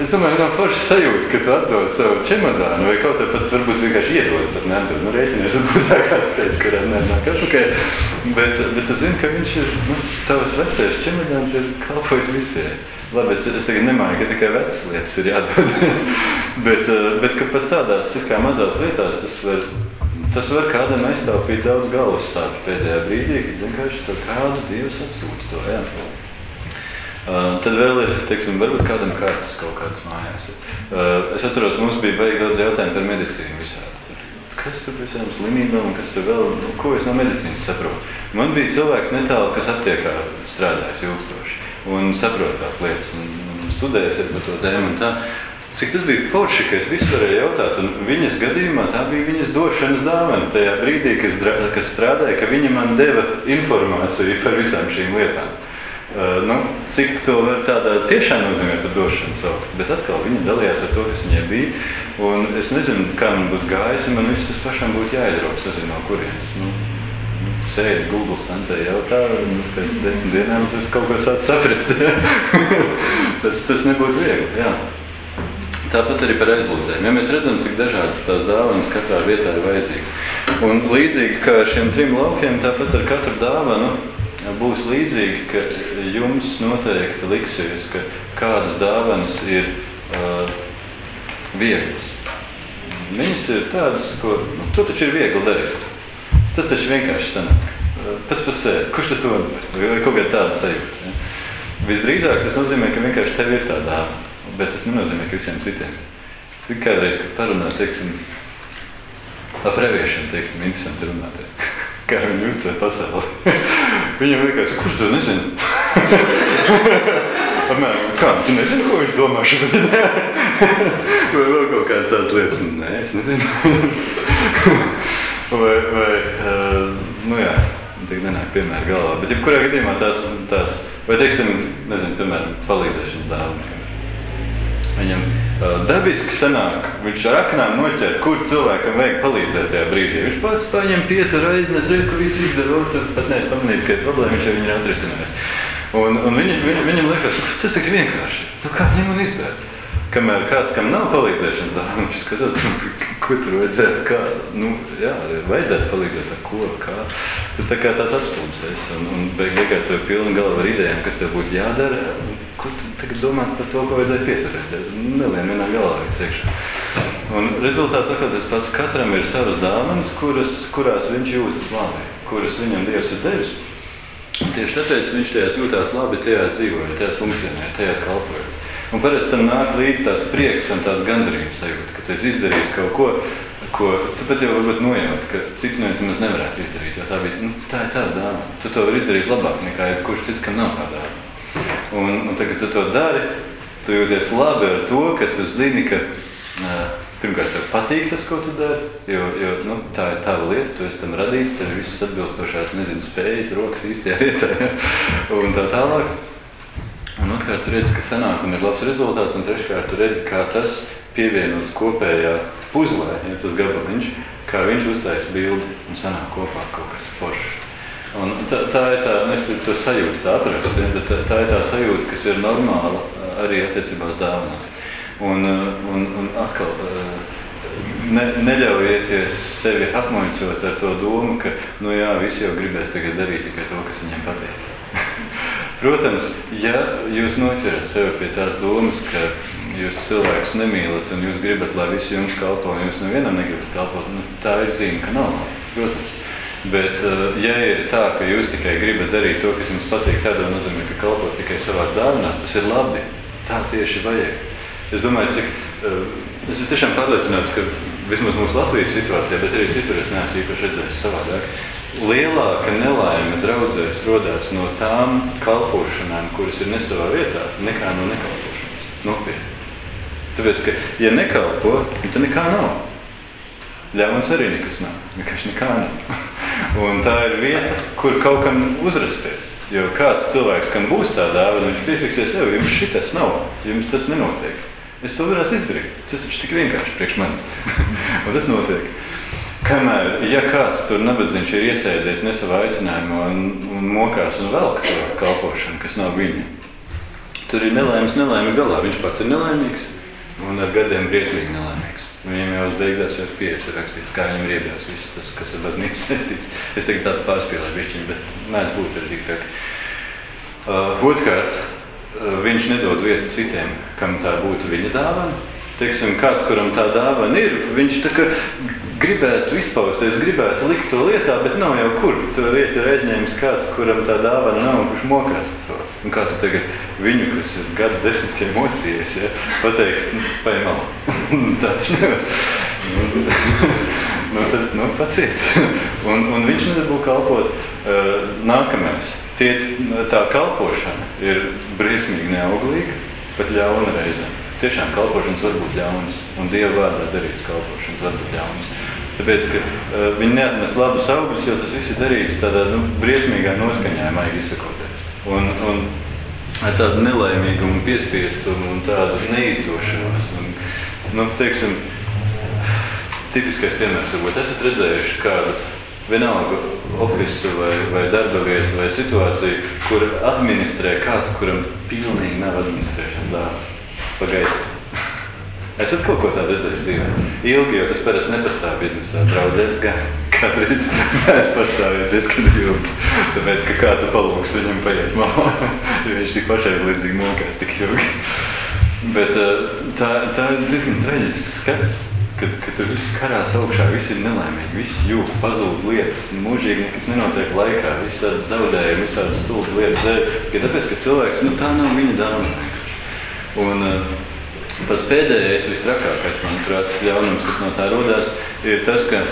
es domāju, nav forši sajūta, ka tu atdod savu čemodānu, vai kaut vai pat varbūt vienkārši iedod, pat neatdod. Nu, rēķinies, varbūt tā kāds teica, ka nenāk atpakaļ. Bet, bet tu zini, ka viņš ir, nu, tavs vecais čemodāns ir kalpojis visiem. Labi, es, es tagad nemāju, ka tikai vecas lietas ir jādod. bet, eh, bet ka pat tādās kā mazās lietās tas var, tas var kādam aiztaupīt daudz galvas sāpju pēdējā brīdī, kad vienkārši ar kādu Dievs atsūta to. Jā. Uh, tad vēl ir, teiksim, varbūt kādam kārtas kaut kādas mājās. Uh, es atceros, mums bija baigi daudz jautājumu par medicīnu visādi. Kas tur visām slimībām, kas tur vēl, nu, ko es no medicīnas saprotu? Man bija cilvēks netālu, kas aptiekā strādājis ilgstoši un saprot tās lietas un, un studējis par to tēmu un tā. Cik tas bija forši, ka es visu varēju jautāt, un viņas gadījumā tā bija viņas došanas dāvana tajā brīdī, kas strādāja, ka viņa man deva informāciju par visām šīm lietām. Uh, nu, cik to var tādā tiešām nozīmē par došanu saukt. Bet atkal viņa dalījās ar to, kas viņai bija. Un es nezinu, kā man būtu gājis, ja man viss tas pašam būtu jāizrauc, es nezinu, no kurienes. Nu, nu, Sēdi Google stantē jautā, un pēc desmit dienām tas kaut ko sāc saprast. tas, tas nebūtu viegli, jā. Tāpat arī par aizlūdzēm. Ja mēs redzam, cik dažādas tās dāvanas katrā vietā ir vajadzīgas. Un līdzīgi kā ar šiem trim laukiem, tāpat ar katru būs līdzīgi, ka jums noteikti liksies, ka kādas dāvanas ir uh, vieglas. Viņas ir tādas, ko nu, to taču ir viegli darīt. Tas taču vienkārši sanāk. Pēc par sevi. Kurš to var? Vai kaut kāda tāda sajūta? Ja? Visdrīzāk tas nozīmē, ka vienkārši tev ir tā dāvana, bet tas nenozīmē, ka visiem citiem. Tik kādreiz, kad parunā, teiksim, par previešanu, teiksim, interesanti runāt. kā viņi uztver pasauli. Viņam liekas, kurš to nezina? Apmēram, kā, tu nezini, ko viņš domā šobrīd? vai vēl kaut kādas tādas lietas? Nē, es nezinu. vai, vai, uh, nu jā, tik nenāk piemēra galvā. Bet jebkurā gadījumā tās, tās vai teiksim, nezinu, piemēram, palīdzēšanas dāvana. Viņam dabiski sanāk, viņš ar aknām noķer, kur cilvēkam vajag palīdzēt tajā brīdī. Viņš pats paņem pietur aiznes, redz, ko viss izdara, un pat neesmu pamanījis, ka ir problēma, viņš jau viņu ir atrisinājis. Un, un viņam, viņam, viņam liekas, tas ir vienkārši. Nu, kā viņam un izdarīt? Kamēr kāds, kam nav palīdzēšanas dāvana, viņš skatās, ko tur vajadzētu, kā, nu, jā, vajadzētu palīdzēt ar ko, kā. Tu tā kā tās apstulbs esi, un, un beigās tev pilna galva ar idejām, kas tev būtu jādara, ko tu tagad domāt par to, ko vajadzēja pieturēt. Nelien vienā galvā viss iekšā. Un rezultāts sakot, tas pats katram ir savas dāvanas, kuras, kurās viņš jūtas labi, kuras viņam Dievs ir devis. Un tieši tāpēc viņš tajās jūtās labi, tajās dzīvojot, tajās funkcionējot, tajās kalpojot. Un parasti tam nāk līdz tāds prieks un tāda gandarījuma sajūta, ka tu esi izdarījis kaut ko, ko tu pat jau varbūt nojauti, ka cits neviens nemaz nevarētu izdarīt, jo tā bija, nu, tā ir tāda dāvana. Tu to vari izdarīt labāk nekā jebkurš cits, kam nav tā dāvana. Un, un tagad tu to dari, tu jūties labi ar to, ka tu zini, ka uh, pirmkārt tev patīk tas, ko tu dari, jo, jo nu, tā ir tava lieta, tu esi tam radīts, tev ir visas atbilstošās, nezinu, spējas, rokas īstajā vietā, ja? un tā tālāk. Un otrkārt, tu redzi, ka sanāk un ir labs rezultāts, un treškārt, tu redzi, kā tas pievienots kopējā puzlē, ja tas gabaliņš, kā viņš uztais bildi un sanāk kopā kaut kas foršs. Un tā, tā ir tā, nu, es to sajūtu, tā aprakstu, ja, bet tā, tā ir tā sajūta, kas ir normāla arī attiecībā uz dāvanām. Un, un, un atkal, ne, neļaujieties sevi apmuļķot ar to domu, ka, nu jā, visi jau gribēs tagad darīt tikai to, kas viņiem patīk. Protams, ja jūs noķerat sevi pie tās domas, ka jūs cilvēkus nemīlat un jūs gribat, lai visi jums kalpo, un jūs nevienam negribat kalpot, nu, tā ir zīme, ka nav protams. Bet, eh, ja ir tā, ka jūs tikai gribat darīt to, kas jums patīk, tādā nozīmē, ka kalpot tikai savās dāvinās, tas ir labi. Tā tieši vajag. Es domāju, cik, eh, es esmu tiešām pārliecināts, ka vismaz mūsu Latvijas situācijā, bet arī citur es neesmu īpaši redzējis savādāk lielāka nelaime draudzēs rodās no tām kalpošanām, kuras ir nesavā vietā, nekā no nekalpošanas. Nopietni. Tāpēc, ka, ja nekalpo, tad nekā nav. Ļauns arī nekas nav. Vienkārši nekā nav. Un tā ir vieta, kur kaut kam uzrasties. Jo kāds cilvēks, kam būs tā dāvana, viņš piefiksēs, jau jums šitas nav, jums tas nenotiek. Es to varētu izdarīt. Tas ir tik vienkārši priekš manis. un tas notiek. Kamēr, ja kāds tur nabadzīgs ir iesēdies ne savā aicinājumā un, un mokās un velk to kalpošanu, kas nav viņa, tur ir nelaimes, nelaime galā. Viņš pats ir nelaimīgs un ar gadiem briesmīgi nelaimīgs. Viņam jau beigās jau pieredzi ir rakstīts, kā viņam ir iebjās viss tas, kas ir baznīcas saistīts. Es tagad tādu pārspīlēju bišķiņu, bet mēs būtu arī tik traki. Uh, Otkārt, uh, viņš nedod vietu citiem, kam tā būtu viņa dāvana. Teiksim, kāds, kuram tā dāvana ir, viņš tā kā gribētu izpausties, gribētu likt to lietā, bet nav jau kur. To vietu ir aizņēmis kāds, kuram tā dāvana nav, kurš mokās ar to. Un kā tu tagad viņu, kas ir gadu desmitiem mocījies, ja, pateiks, nu, vai nav. tā taču nevar. Nu, nu, tad, nu, paciet. un, un viņš nedabū kalpot. Uh, nākamais. Tie, tā kalpošana ir briesmīgi neauglīga, pat ļauna reizēm. Tiešām kalpošanas var būt ļaunas, un Dieva vārdā darīts kalpošanas var būt ļaunas. Tāpēc, ka uh, viņi neatnes labus augļus, jo tas viss ir darīts tādā nu, briesmīgā noskaņā, maigi izsakoties. Un, un tādu nelaimīgumu, piespiestumu un tādu neizdošanos. Un, nu, teiksim, tipiskais piemērs, varbūt esat redzējuši kādu vienalga ofisu vai, vai darba vietu vai situāciju, kur administrē kāds, kuram pilnīgi nav administrēšanas dāvana pa gaisu. Esat kaut ko tādu redzējuši dzīvē? Ilgi, jo tas parasti nepastāv biznesā. Draudzēs gan kādreiz mēs pastāvjam diezgan ilgi. Tāpēc, ka kādu palūks viņam paiet malā, jo viņš tik pašais līdzīgi mokās tik ilgi. Bet eh, tā, tā ir diezgan traģisks skats. Kad, kad tur viss karās augšā, viss ir nelaimīgi, viss jūg, pazūd lietas, mūžīgi nekas nenotiek laikā, visādi zaudējumi, visādi stulbi lietas dēļ. Ja tāpēc, ka cilvēks, nu tā nav viņa dāvana. Un uh, pats pēdējais, visstrakākais, manuprāt, ļaunums, kas no tā rodās, ir tas, ka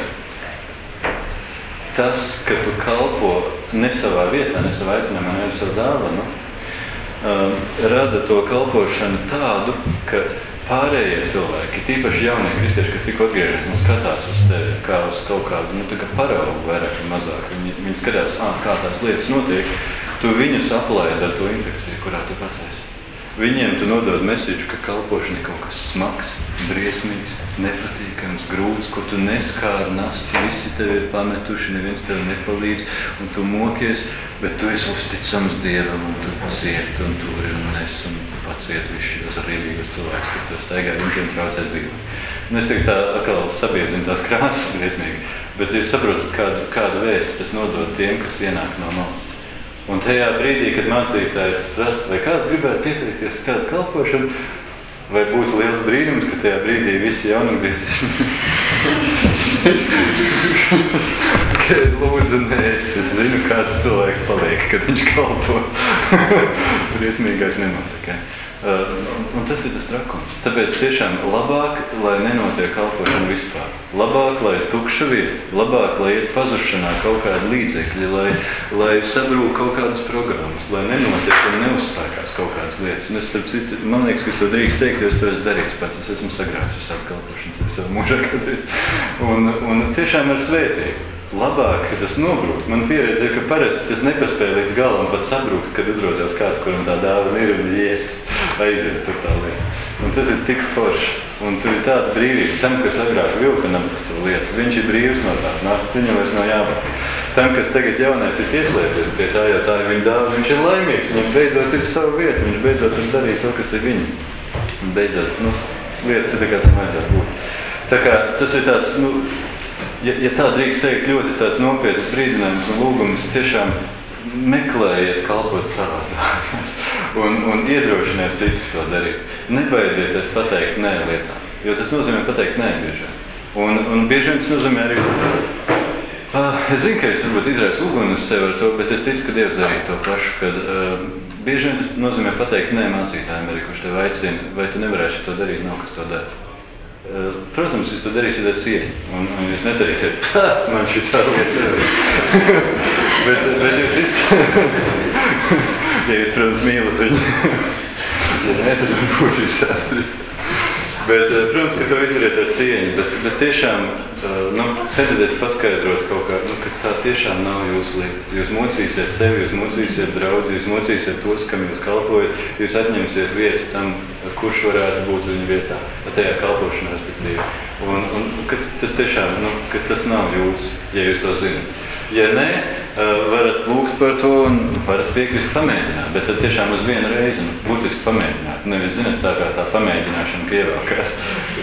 tas, ka tu kalpo ne savā vietā, ne savā aicinājumā, ne ar savu dāvanu, uh, rada to kalpošanu tādu, ka pārējie cilvēki, tīpaši jaunie kristieši, kas tikko atgriežas un skatās uz tevi kā uz kaut kādu nu, paraugu, vairāk vai mazāk. Viņi, viņi skatās, ah, kā tās lietas notiek. Tu viņus aplaidi ar to infekciju, kurā tu pats esi. Viņiem tu nodod mēsīču, ka kalpošana ir kaut kas smags, briesmīgs, nepatīkams, grūts, kur tu neskāri nastu, visi tevi ir pametuši, neviens tev nepalīdz, un tu mokies, bet tu esi uzticams Dievam, un tu cieti, un turi, un nes, un paciet visus šos rīvīgos cilvēkus, kas tev staigā, viņiem traucē dzīvot. Un es tagad tā atkal sabiezinu tās krāsas briesmīgi, bet jūs saprotat, kādu, kādu vēstu tas nodod tiem, kas ienāk no malas. Un tajā brīdī, kad mācītājs prasa, vai kāds gribētu pieteikties kādu kalpošanu, vai būtu liels brīnums, ka tajā brīdī visi jaunatgriezdieši lūdzu, nē, es, es zinu, kāds cilvēks paliek, kad viņš kalpo. Briesmīgāk nenotiek. Uh, un tas ir tas trakums. Tāpēc tiešām labāk, lai nenotiek kalpošana vispār. Labāk, lai ir tukša vieta, labāk, lai iet pazušanā kaut kādi līdzekļi, lai, lai sabrūk kaut kādas programmas, lai nenotiek un neuzsākās kaut kādas lietas. Un es, citu, man liekas, ka es to drīkst teikt, jo es to esmu darījis pats. Es esmu sagrāvis visādas kalpošanas savā mūžā kādreiz. Un, un tiešām ar svētību labāk, ka tas nobrūk. Man pieredze ir, ka parasti tas nepaspēja līdz galam pat sabrūkt, kad uzrādās kāds, kuram tā dāvana ir un ies aiziet tur tā lieta. Un tas ir tik forši. Un tur ir tāda brīvība. Tam, kas agrāk vilka namas to lietu, viņš ir brīvs no tās nastas, viņam vairs nav jābūt. Tam, kas tagad jaunais ir pieslēdzies pie tā, jo tā ir viņa dāvana, viņš ir laimīgs, viņam beidzot ir sava vieta, viņš beidzot ir darīt to, kas ir viņa. Un beidzot, nu, lietas ir tā kā tam vajadzētu būt. Tā kā tas ir tāds, nu, ja, ja tā drīkst teikt, ļoti tāds nopietns brīdinājums un lūgums tiešām meklējiet, kalpot savās dāvanās un, un iedrošiniet citus to darīt. Nebaidieties pateikt nē lietām, jo tas nozīmē pateikt nē bieži vien. Un, un bieži vien tas nozīmē arī, uh, es zinu, ka es varbūt izraisu uguni uz sevi ar to, bet es ticu, ka Dievs darīja to pašu, kad uh, bieži vien tas nozīmē pateikt nē mācītājiem arī, kurš tev aicina, vai tu nevarēsi to darīt, nav kas to dara. Protams, jūs to darīsiet ar cieņu. Un, un jūs neteiksiet, man šī tā lieta. bet, bet jūs izturēsiet, ja jūs, protams, mīlat viņu. ja nē, tad varbūt jūs atbrīd. Bet, protams, ka to izdariet ar cieņu, bet, bet tiešām nu, centieties paskaidrot kaut kā, nu, ka tā tiešām nav jūsu lieta. Jūs mocīsiet sevi, jūs mocīsiet draudzi, jūs mocīsiet tos, kam jūs kalpojat, jūs atņemsiet vietu tam, kurš varētu būt viņa vietā, tajā kalpošanā, respektīvi. Un, un ka tas tiešām, nu, ka tas nav jūs, ja jūs to zinat. Ja nē, varat lūgt par to un varat piekrist pamēģināt. Bet tad tiešām uz vienu reizi, nu, būtiski pamēģināt. Nevis, zināt, tā kā tā pamēģināšana, ka ievēlkās.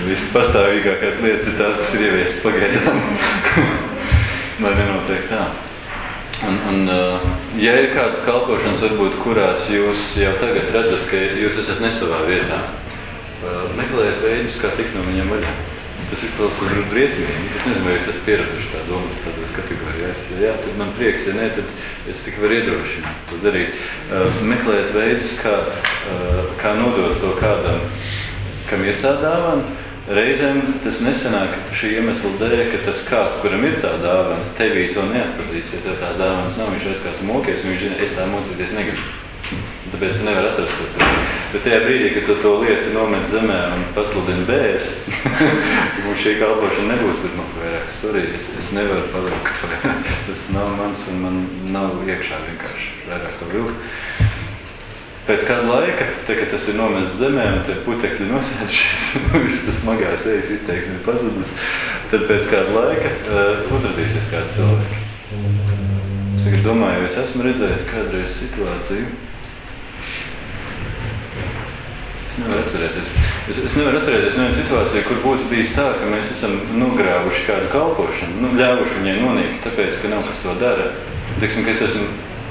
Vispastāvīgākās lietas ir tās, kas ir ieviestas pagaidām. Lai nenotiek tā. Un, un, ja ir kādas kalpošanas, varbūt, kurās jūs jau tagad redzat, ka jūs esat ne savā vietā, meklējiet veidus, kā tikt no viņiem vaļā. Tas izklausās briesmīgi. Es nezinu, vai es esmu pieraduši tā domāt tādās kategorijās. Ja jā, tad man prieks, ja nē, tad es tikai varu iedrošināt to darīt. Uh, meklēt veidus, kā, uh, kā nodot to kādam, kam ir tā dāvana. Reizēm tas nesanāk šī iemesla dēļ, ka tas kāds, kuram ir tā dāvana, tevī to neatpazīst. Ja tev tās dāvanas nav, viņš redz, kā tu mokies, un viņš zina, es tā mocīties negribu. Tāpēc es nevaru atrast to cilvēku. Bet tajā brīdī, kad tu to lietu nomet zemē un pasludini bērs, mums šī kalpošana nebūs tur nu, vairāk. Sorry, es, es nevaru palikt. Tas nav mans un man nav iekšā vienkārši vairāk to vilkt. Pēc kāda laika, te, kad tas ir nomests zemē un tie putekļi nosēdušies, viss tas smagās ejas izteiksme ir pazudus, tad pēc kāda laika uh, uzradīsies kādi cilvēki. Es domāju, es esmu redzējis kādreiz situāciju, Es nevaru atcerēties. Es, es nevaru atcerēties vienu situāciju, kur būtu bijis tā, ka mēs esam nogrāvuši kādu kalpošanu, nu, ļāvuši viņai nonīkt, tāpēc, ka nav kas to dara. Teiksim, ka es esmu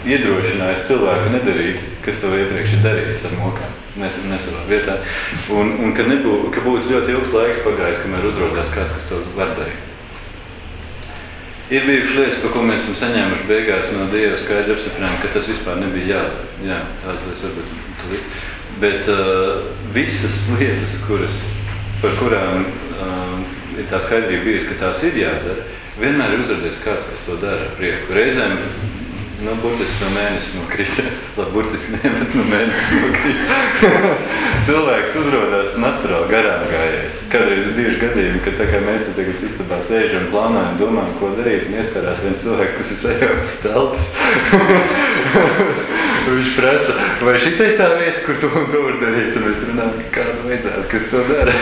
iedrošinājis cilvēku nedarīt, kas to iepriekš ir darījis ar mokām, ne, ne savā vietā. Un, un ka, nebū, ka būtu ļoti ilgs laiks pagājis, kamēr uzrodās kāds, kas to var darīt. Ir bijušas lietas, par ko mēs esam saņēmuši beigās no Dieva skaidru apstiprinājumu, ka tas vispār nebija jādara. Jā, tādas lietas varbūt tulīt. Bet uh, visas lietas, kuras, par kurām uh, ir tā skaidrība bijusi, ka tās ir jādara, vienmēr ir uzradies kāds, kas to dara ar prieku. Reizēm Nu, burtiski no mēnesis nokrita. Labi, burtiski ne, bet no mēnesis nokrita. Cilvēks uzrodās naturāli garām gājējis. Kādreiz ir bijuši gadījumi, kad tā kā mēs te tagad istabā sēžam, plānojam, domājam, ko darīt, un iespērās viens cilvēks, kas ir sajaucis telpas. Viņš prasa, vai šī ir tā vieta, kur to un to var darīt, tad mēs runājam, ka kādu vajadzētu, kas to dara.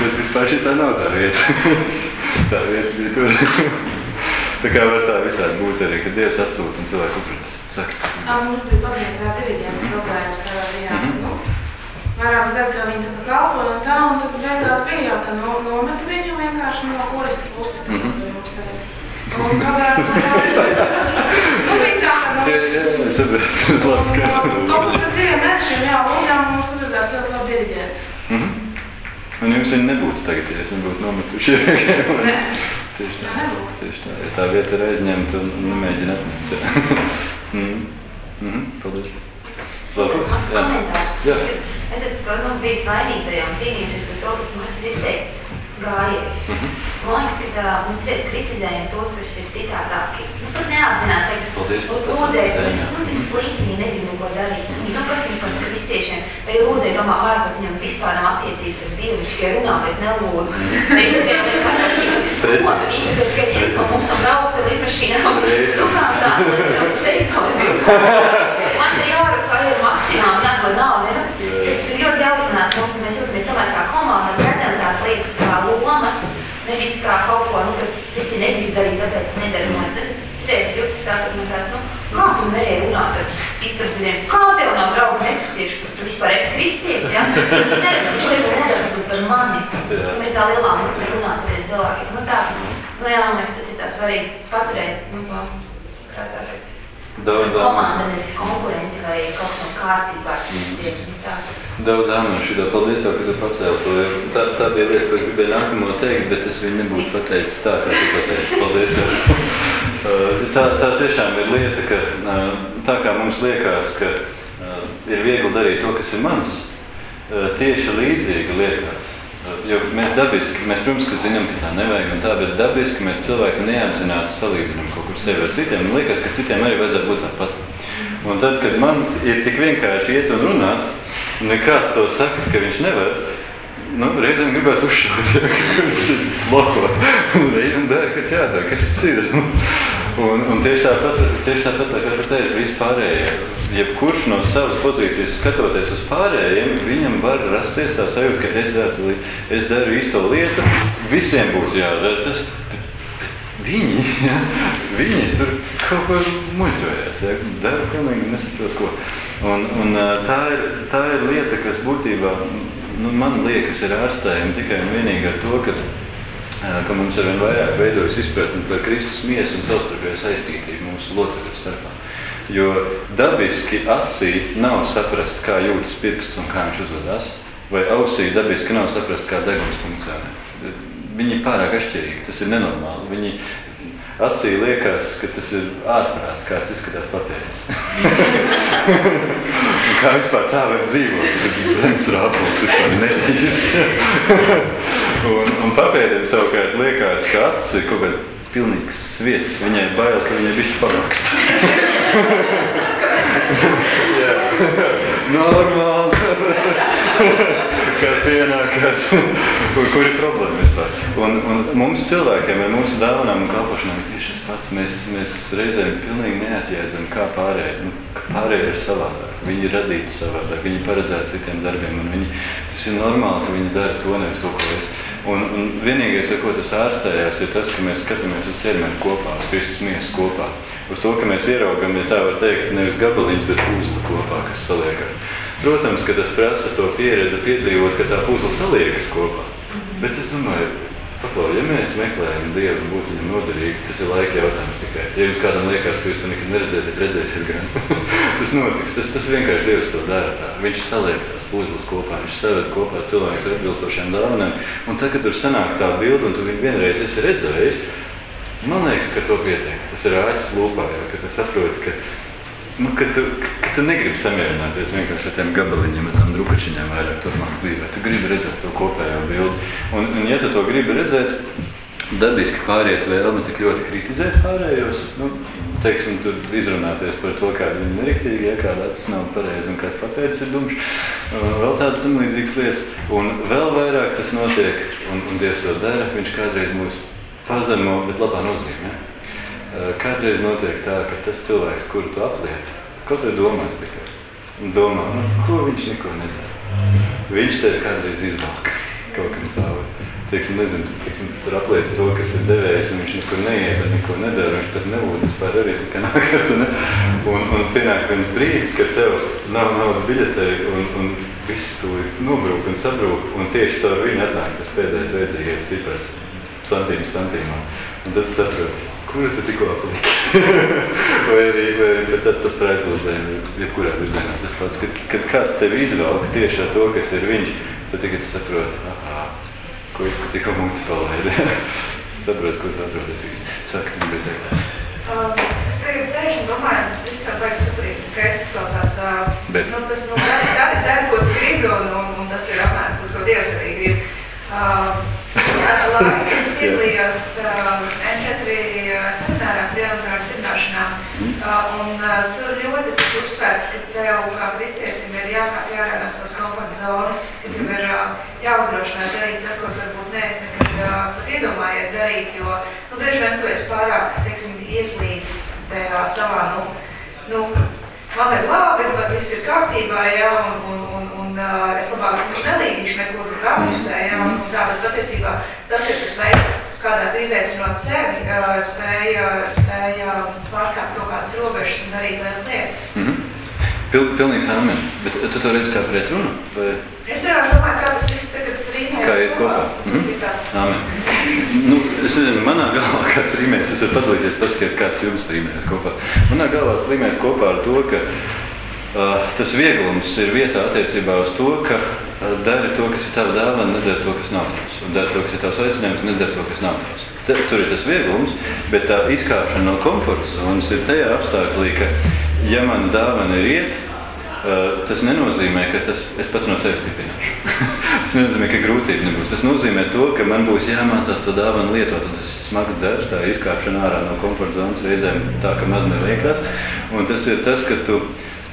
bet vispār šī tā nav tā vieta. tā vieta bija tur. Tā kā var tā visādi būt arī, kad Dievs atsūta un cilvēku uzrunās. Saka. Mums bija paziņas ar diriģentu problēmas tādā ziņā. -hmm. nu, vairākus gadus jau viņi tā kalpo un tā, un tad beigās bija jau, ka no, nometa viņu vienkārši no korista puses. Mm -hmm. Un kādā nu, bija tā, ka no... Jā, jā, es saprotu. Labi, skaidrs. Kaut pēc diviem mēnešiem, jā, lūdzām mums uzradās ļoti labi diriģenti. Mm -hmm. Un jums viņi nebūtu tagad, ja es nebūtu nometuši. Tieši tā. Tieši tā. Ja tā vieta ir aizņemta un nemēģina atņemt. mm. Mm -hmm. Paldies. Tas komentārs. Jā. Es esmu nu, bijis vainītajā un cīnījušies par to, ka mums ir izteikts gājējs. Mm -hmm. Man liekas, ka tā, mēs drīz kritizējam tos, kas ir citādāki. Nu, pat neapzināti, ka Paldies, lūdzēji, kas nu, tik slikti, viņi negrib neko darīt. Nu, kas viņi par kristiešiem? Vai lūdzēji domā ārpus viņam vispār nav attiecības ar Dievu, viņš tikai runā, bet nelūdz. Viņi tikai ņem to mums braukt ar lidmašīnām, sukām tā, teritoriju. Man te jāraka ir maksimāli jādod naudu. Ir ļoti jāuzmanās mums, ka mēs jūtamies tomēr kā komanda, redzam tās lietas kā lomas, nevis kā kaut ko, nu, kad citi negrib darīt, tāpēc nedara no es. Citreiz jūtas tā, ka man tās, nu, kā tu nevari runāt ar izturstiem, kā tev nav draugi nekristieši, ka tu vispār esi kristietis, ja? Es neredzu, sēž un lūdzās varbūt par mani. Man ir tā lielā mutra runāt ar cilvēkiem. Nu, tā, nu, jā, man liekas, tas ir tā svarīgi paturēt, nu, prātā pēc. Daudz komanda, nevis konkurenti vai kaut kas no kārtībā ar citiem. Daudz āmenu šitā. Paldies tev, ka tu pacēli to. Tā, tā bija lieta, ko es gribēju nākamo teikt, bet es viņu nebūtu pateicis tā, kā tu pateici. Paldies tev. tā, tā tiešām ir lieta, ka tā kā mums liekas, ka ir viegli darīt to, kas ir mans, tieši līdzīgi liekas. Jo mēs dabiski, mēs, protams, ka zinām, ka tā nevajag un tā, bet dabiski mēs cilvēki neapzināti salīdzinām kaut kur sevi ar citiem. Man liekas, ka citiem arī vajadzētu būt tāpat. Un tad, kad man ir tik vienkārši iet un runāt, un nekāds to saka, ka viņš nevar, nu, reizēm gribēs uzšaut, ja, ka viņš ir bloko. Reizēm dara, kas jādara, kas ir. Un, un tieši tāpat, tieši tāpat, kā tu teici, vispārējie, jebkurš no savas pozīcijas skatoties uz pārējiem, viņam var rasties tā sajūta, ka es daru, es daru īsto lietu, visiem būtu jādara tas, viņi, ja, viņi tur kaut ko muļķojās, ja, dara pilnīgi nesaprot ko. Un, un tā, ir, tā ir lieta, kas būtībā nu, man liekas ir ārstējama tikai un vienīgi ar to, ka, ka mums ar vien vairāk veidojas izpratni par Kristus miesu un savstarpēju saistītību mūsu locekļu starpā. Jo dabiski acī nav saprast, kā jūtas pirksts un kā viņš uzvedās, vai ausī dabiski nav saprast, kā deguns funkcionē. Viņi ir pārāk atšķirīgi, tas ir nenormāli. Viņi acī liekas, ka tas ir ārprāts, kāds izskatās papēris. kā vispār tā var dzīvot, kad zemes rāpulis vispār nedzīv. un, un papērim savukārt liekas, ka acis ir kaut kāda pilnīgs sviests. Viņai bail, ka viņai bišķi pamakst. Jā, normāli kad pienākās, kur ir problēma vispār. Un, un mums cilvēkiem, ar mūsu dāvanām un kalpošanām ir tieši tas pats. Mēs, mēs reizēm pilnīgi neatjēdzam, kā pārējie, nu, pārējie ir savādāk. Viņi ir radīti savādāk, viņi paredzēti citiem darbiem, un viņi, tas ir normāli, ka viņi dara to, nevis to, ko es. Un, un vienīgais, ar ko tas ārstējās, ir tas, ka mēs skatāmies uz ķermeni kopā, uz Kristus miesu kopā. Uz to, ka mēs ieraugam, ja tā var teikt, nevis gabaliņus, bet pūzli kopā, kas saliekas. Protams, ka tas prasa to pieredzi, piedzīvot, ka tā puzle saliekas kopā. Bet es domāju, Paklau, ja mēs meklējam Dievu būt viņam noderīgi, tas ir laika jautājums tikai. Ja jums kādam liekas, ka jūs to nekad neredzēsiet, redzēsiet gan. tas notiks. Tas, tas vienkārši Dievs to dara tā. Viņš saliek tās puzles kopā, viņš saved kopā cilvēkus ar atbilstošiem dāvanām. Un tad, kad tur sanāk tā bilde, un tu viņu vienreiz esi redzējis, man liekas, ka to pietiek. Tas ir āķis lūpā, jau, ka tu saproti, ka Nu, ka, tu, ka tu negribi samierināties vienkārši ar tiem gabaliņiem, ar tām drupačiņām vairāk turpmāk dzīvē. Tu gribi redzēt to kopējo bildi. Un, un ja tu to gribi redzēt, dabiski pāriet vēlme tik ļoti kritizēt pārējos, nu, teiksim, tur izrunāties par to, kāda viņi neriktīgi, ja kāda acis nav pareizi un kāds papēdis ir dumšs, vēl tādas tam līdzīgas lietas. Un vēl vairāk tas notiek, un, un Dievs to dara, viņš kādreiz mūs pazemo, bet labā nozīmē. Eh, kādreiz notiek tā, ka tas cilvēks, kuru tu apliec, kaut vai domās tikai, domā, nu, ko viņš neko nedara. Viņš tevi kādreiz izvalk kaut kam cauri. Teiksim, nezinu, teiksim, tur apliec to, kas ir devējis, un viņš nekur neiet, neko nedara, viņš pat nebūtu vispār arī tikai nākās. Ne? Un, un pienāk viens brīdis, kad tev nav naudas biļetei, un, un viss tu nobrūk un sabrūk, un tieši caur viņu atnāk tas pēdējais vajadzīgais cipars, santīms santīmā. Un tad saproti, kuru tu tikko apliki. vai arī, vai arī tas pats par aizlūzēm, jebkurā virzienā tas pats. Kad, kad kāds tevi izvelk tieši ar to, kas ir viņš, tad tagad saproti, aha, ko es te tikko mūti palaidu. saproti, ko tu atrodies īsti. Tu gribēji teikt. Uh, es tagad sēžu un domāju, viss jau baigi superīgi, skaisti izklausās. Uh, Bet. Nu, tas, nu, dari, dari, dari, ko tu gribi, un, un, un tas ir apmēram, ko Dievs arī grib. Uh, laika es piedalījos uh, N4 seminārā Dievgāra dibināšanā. Uh, un uh, tur ļoti tika uzsvērts, ka tev kā kristietim ir jākāp jārā no savas komforta zonas, ka tev ir uh, jāuzdrošinās darīt tas, ko tu varbūt neesi nekad uh, pat iedomājies darīt, jo nu, bieži vien tu esi pārāk, teiksim, ieslīdis tajā savā, nu, nu man ir labi, vai viss ir kārtībā, ja, un, un, un, un uh, es labāk nu, nelīdīšu nekur rādusē, ja, un, un tā, bet patiesībā tas ir tas veids, kādā tu izaicinot sevi, uh, spēja, spēja pārkāpt kaut kādas robežas un darīt lielas lietas. Mm -hmm. Pil, pilnīgs amen. Bet tu to redzi kā pretrunu? Vai? Es jau domāju, kā tas viss tagad rīmējas Kā iet kopā? Mm -hmm. Amen. Nu, es nezinu, manā galvā kāds rīmēs, es varu padalīties, paskatīt, kāds jums rīmēs kopā. Manā galvā tas rīmēs kopā ar to, ka uh, tas vieglums ir vietā attiecībā uz to, ka uh, dari to, kas ir tava dāvana, nedara to, kas nav tavs. Un dari to, kas ir tavs aicinājums, nedara to, kas nav tavs. Tur ir tas vieglums, bet tā izkāpšana no komforta zonas ir tajā apstākļā, ka ja man dāvana ir iet, uh, tas nenozīmē, ka tas, es pats no sevis stiprināšu. tas nenozīmē, ka grūtība nebūs. Tas nozīmē to, ka man būs jāmācās to dāvanu lietot. Tas ir smags darbs, tā izkāpšana ārā no komforta zonas reizēm tā, ka maz neliekas. Un tas ir tas, ka tu,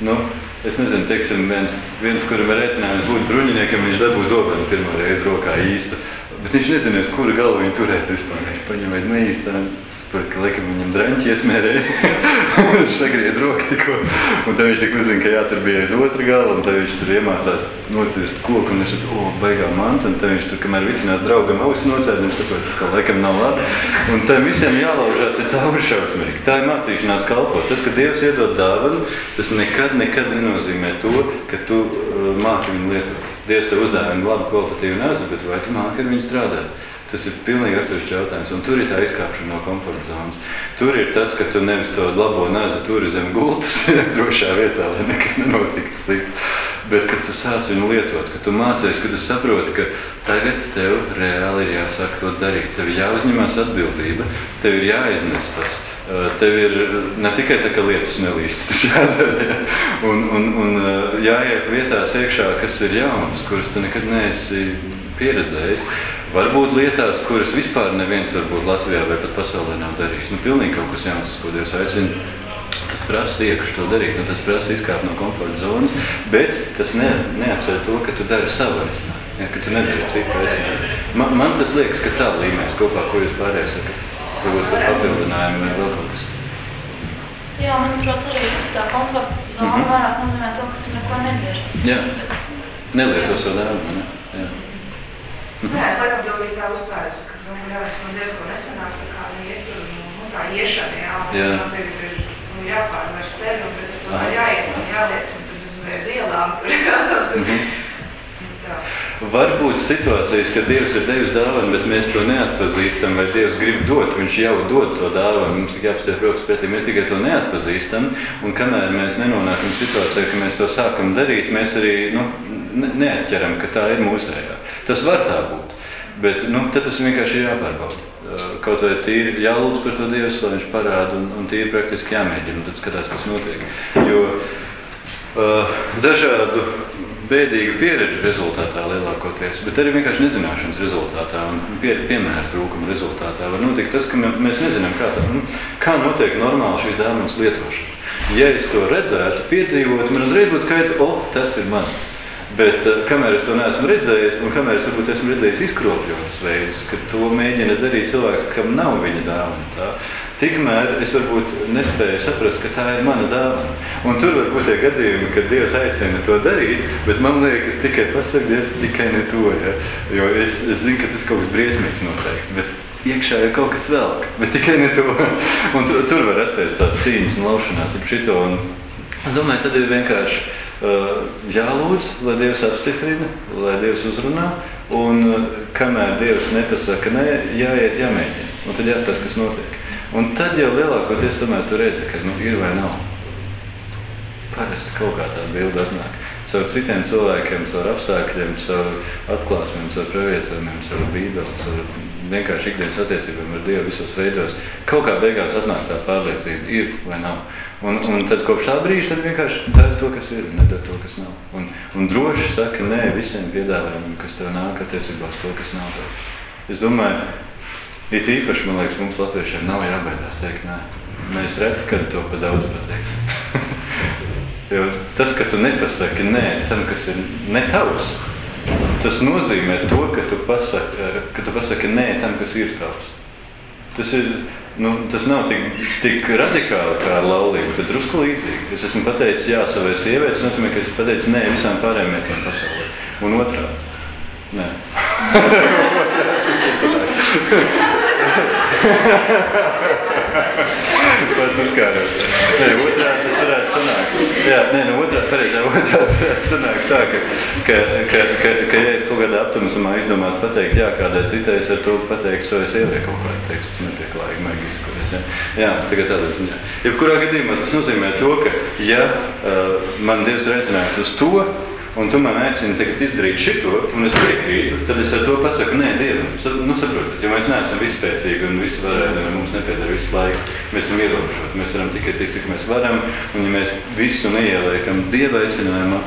nu, es nezinu, teiksim, viens, viens kuram ir aicinājums būt bruņiniekam, viņš dabū zobenu pirmo reizi rokā īsta. Bet viņš nezinās, kura galvu viņu turēt vispār. Viņš paņem aiz neīstā Saprot, ka likam viņam draņķi iesmērēja. viņš sagriez roku tikko. Un tad viņš tik uzzina, ka jā, tur bija aiz otra gala. Un tad viņš tur iemācās nocirst koku. Un viņš tur, o, baigā manta. Un tad viņš tur, kamēr vicinās draugam ausis nocērt, viņš saprot, ka laikam nav labi. Un tam visiem jālaužās ir cauri šausmīgi. Tā ir mācīšanās kalpot. Tas, ka Dievs iedod dāvanu, tas nekad, nekad nenozīmē to, ka tu uh, māki viņu lietot. Dievs tev uzdāvina labu kvalitatīvu nazu, bet vai tu māki ar viņu strādāt? Tas ir pilnīgi atsevišķs jautājums. Un tur ir tā izkāpšana no komforta zonas. Tur ir tas, ka tu nevis to labo nāzi turi zem gultas, drošā vietā, lai nekas nenotika slikts. Bet, kad tu sāc viņu lietot, kad tu mācies, kad tu saproti, ka tagad tev reāli ir jāsāk to darīt. Tev ir jāuzņemās atbildība, tev ir jāiznes tas. Tev ir ne tikai tā, ka lietus nelīst, tas jādara, ja? un, un, un jāiet vietās iekšā, kas ir jaunas, kuras tu nekad neesi pieredzējis. Varbūt lietās, kuras vispār neviens varbūt Latvijā vai pat pasaulē nav darījis. Nu, pilnīgi kaut kas jauns, ko Dievs aicina. Tas prasa iekšā to darīt, un tas prasa izkāpt no komforta zonas. Bet tas ne, neatcer to, ka tu dari savu aicinājumu, ja, ka tu nedari citu aicinājumu. Man, man tas liekas, ka tā līmēs kopā, ko jūs pārējie sakat. Varbūt par papildinājumu vai vēl kaut kas. Jā, manuprāt, arī tā komforta zona mm -hmm. vairāk nozīmē to, ka tu neko nedari. Jā, nelieto savu darbu. Jā. Mhm. Nē, es laikam jau biju tā uzstājusi, ka nu, jāveic man diezgan nesanāk tā kā iet, nu, nu, tā iešana, jā, un jā. man tev ir nu, jāpārvar sevi, un tad tomēr jāiet un jāliecina, tad es uzreiz ielām tur. Mhm. Tā. Varbūt situācijas, kad Dievs ir devis dāvanu, bet mēs to neatpazīstam, vai Dievs grib dot, Viņš jau dod to dāvanu. Mums tikai apstāties rokas pretī, mēs tikai to neatpazīstam. Un kamēr mēs nenonākam situācijā, ka mēs to sākam darīt, mēs arī nu, neatķeram, ka tā ir mūsējā. Tas var tā būt, bet nu, tas vienkārši ir jāpārbauda. Kaut vai tīri jālūdz par to Dievu, lai viņš parāda, un, un tīri praktiski jāmēģina, un tad skatās, kas notiek. Jo uh, dažādu bēdīgu pieredžu rezultātā lielākoties, bet arī vienkārši nezināšanas rezultātā un pie, piemēra trūkuma rezultātā var notikt tas, ka mēs nezinām, kā, tā, nu, kā notiek normāli šīs dāvanas lietošana. Ja es to redzētu, piedzīvotu, man uzreiz būtu skaidrs, o, tas ir mans. Bet uh, kamēr es to neesmu redzējis, un kamēr es varbūt esmu redzējis izkropļotas veidus, ka to mēģina darīt cilvēks, kam nav viņa dāvana, tā, tikmēr es varbūt nespēju saprast, ka tā ir mana dāvana. Un tur var būt tie gadījumi, kad Dievs aicina to darīt, bet man liekas tikai pasaka, Dievs tikai ne to, ja? jo es, es zinu, ka tas kaut kas briesmīgs noteikti. Bet iekšā ir kaut kas vēl, bet tikai ne to. Un tur, tur var rasties tās cīņas un laušanās ap šito. Un es domāju, tad ir vienkārši jālūdz, lai Dievs apstiprina, lai Dievs uzrunā. Un kamēr Dievs nepasaka, nē, jāiet, jāmēģina. Un tad jāstāsta, kas notiek. Un tad jau lielākoties tomēr tu redzi, ka nu, ir vai nav. Parasti kaut kā tāda bilde atnāk. Caur citiem cilvēkiem, caur apstākļiem, caur atklāsmēm, caur pravietojumiem, caur bībeli, caur vienkārši ikdienas attiecībām ar Dievu visos veidos. Kaut kā beigās atnāk tā pārliecība, ir vai nav. Un, un tad kopš tā brīža tad vienkārši dara to, kas ir, un nedara to, kas nav. Un, un droši saka nē visiem piedāvājumiem, kas tev nāk attiecībā uz to, kas nav tev. Es domāju, it īpaši, man liekas, mums latviešiem nav jābaidās teikt nē. Mēs reti, kad to pa daudz pateiksim. jo tas, ka tu nepasaki nē tam, kas ir ne tavs, tas nozīmē to, ka tu pasaki, ka tu pasaki nē tam, kas ir tavs. Tas ir Nu, tas nav tik, tik radikāli kā ar laulību, bet drusku līdzīgi. Es esmu pateicis jā savai sievietes, tas nozīmē, ka es pateicu nē visām pārējām lietām pasaulē. Un otrādi. Nē. Pats uzkārot. Nē, otrādi tas varētu sanākt. Jā, nē, no otrādi pareizā otrādi varētu sanākt tā, ka, ka, ka, ka, ka ja es kaut kādā aptumisumā izdomātu pateikt jā kādai citai, es ar to pateiktu savai sievai kaut kādu tekstu nepieklājīgi, maigi izsakoties. Jā, jā tagad tādā ziņā. Jebkurā gadījumā tas nozīmē to, ka ja uh, man Dievs ir aicinājums uz to, un tu man aicini tagad izdarīt šito, un es piekrītu, tad es ar to pasaku, nē, Dievam, nu, saprotat, jo mēs neesam vispēcīgi un visvarēdi, un mums nepiedara viss laiks. Mēs esam ierobežoti, mēs varam tikai tik, cik mēs varam, un ja mēs visu neieliekam Dieva aicinājumā,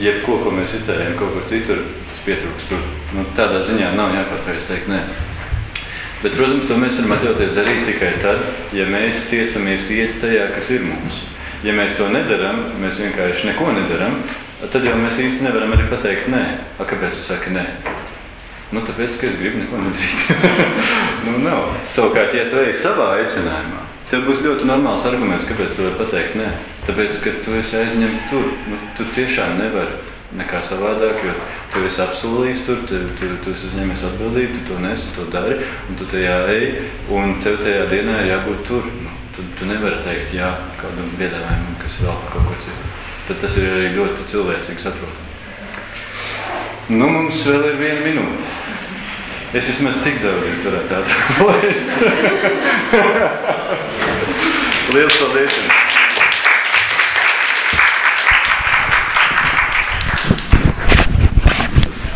jebko, ko mēs iztērējam kaut kur citur, tas pietrūks tur. Nu, tādā ziņā nav jāpatreiz teikt nē. Bet, protams, to mēs varam atļauties darīt tikai tad, ja mēs tiecamies iet tajā, kas ir mums. Ja mēs to nedaram, mēs vienkārši neko nedaram, tad jau mēs īsti nevaram arī pateikt nē. A, kāpēc tu saki nē? Nu, tāpēc, ka es gribu neko nedarīt. nu, nav. Savukārt, ja tu ej savā aicinājumā, tev būs ļoti normāls arguments, kāpēc tu vari pateikt nē. Tāpēc, ka tu esi aizņemts tur. Nu, tu tiešām nevari nekā savādāk, jo tu esi apsolījis tur, tu, tu, tu esi uzņēmies atbildību, tu to nesi, tu to dari, un tu tajā ej, un tev tajā dienā ir jābūt tur. Nu, tu, tu nevari teikt jā kādam piedāvājumam, kas vēl kaut ko citu. Tad tas ir arī ļoti cilvēcīgi saprotami. Nu, mums vēl ir viena minūte. Es vismaz cik daudz jūs varētu ātrāk palaist. Liels paldies jums!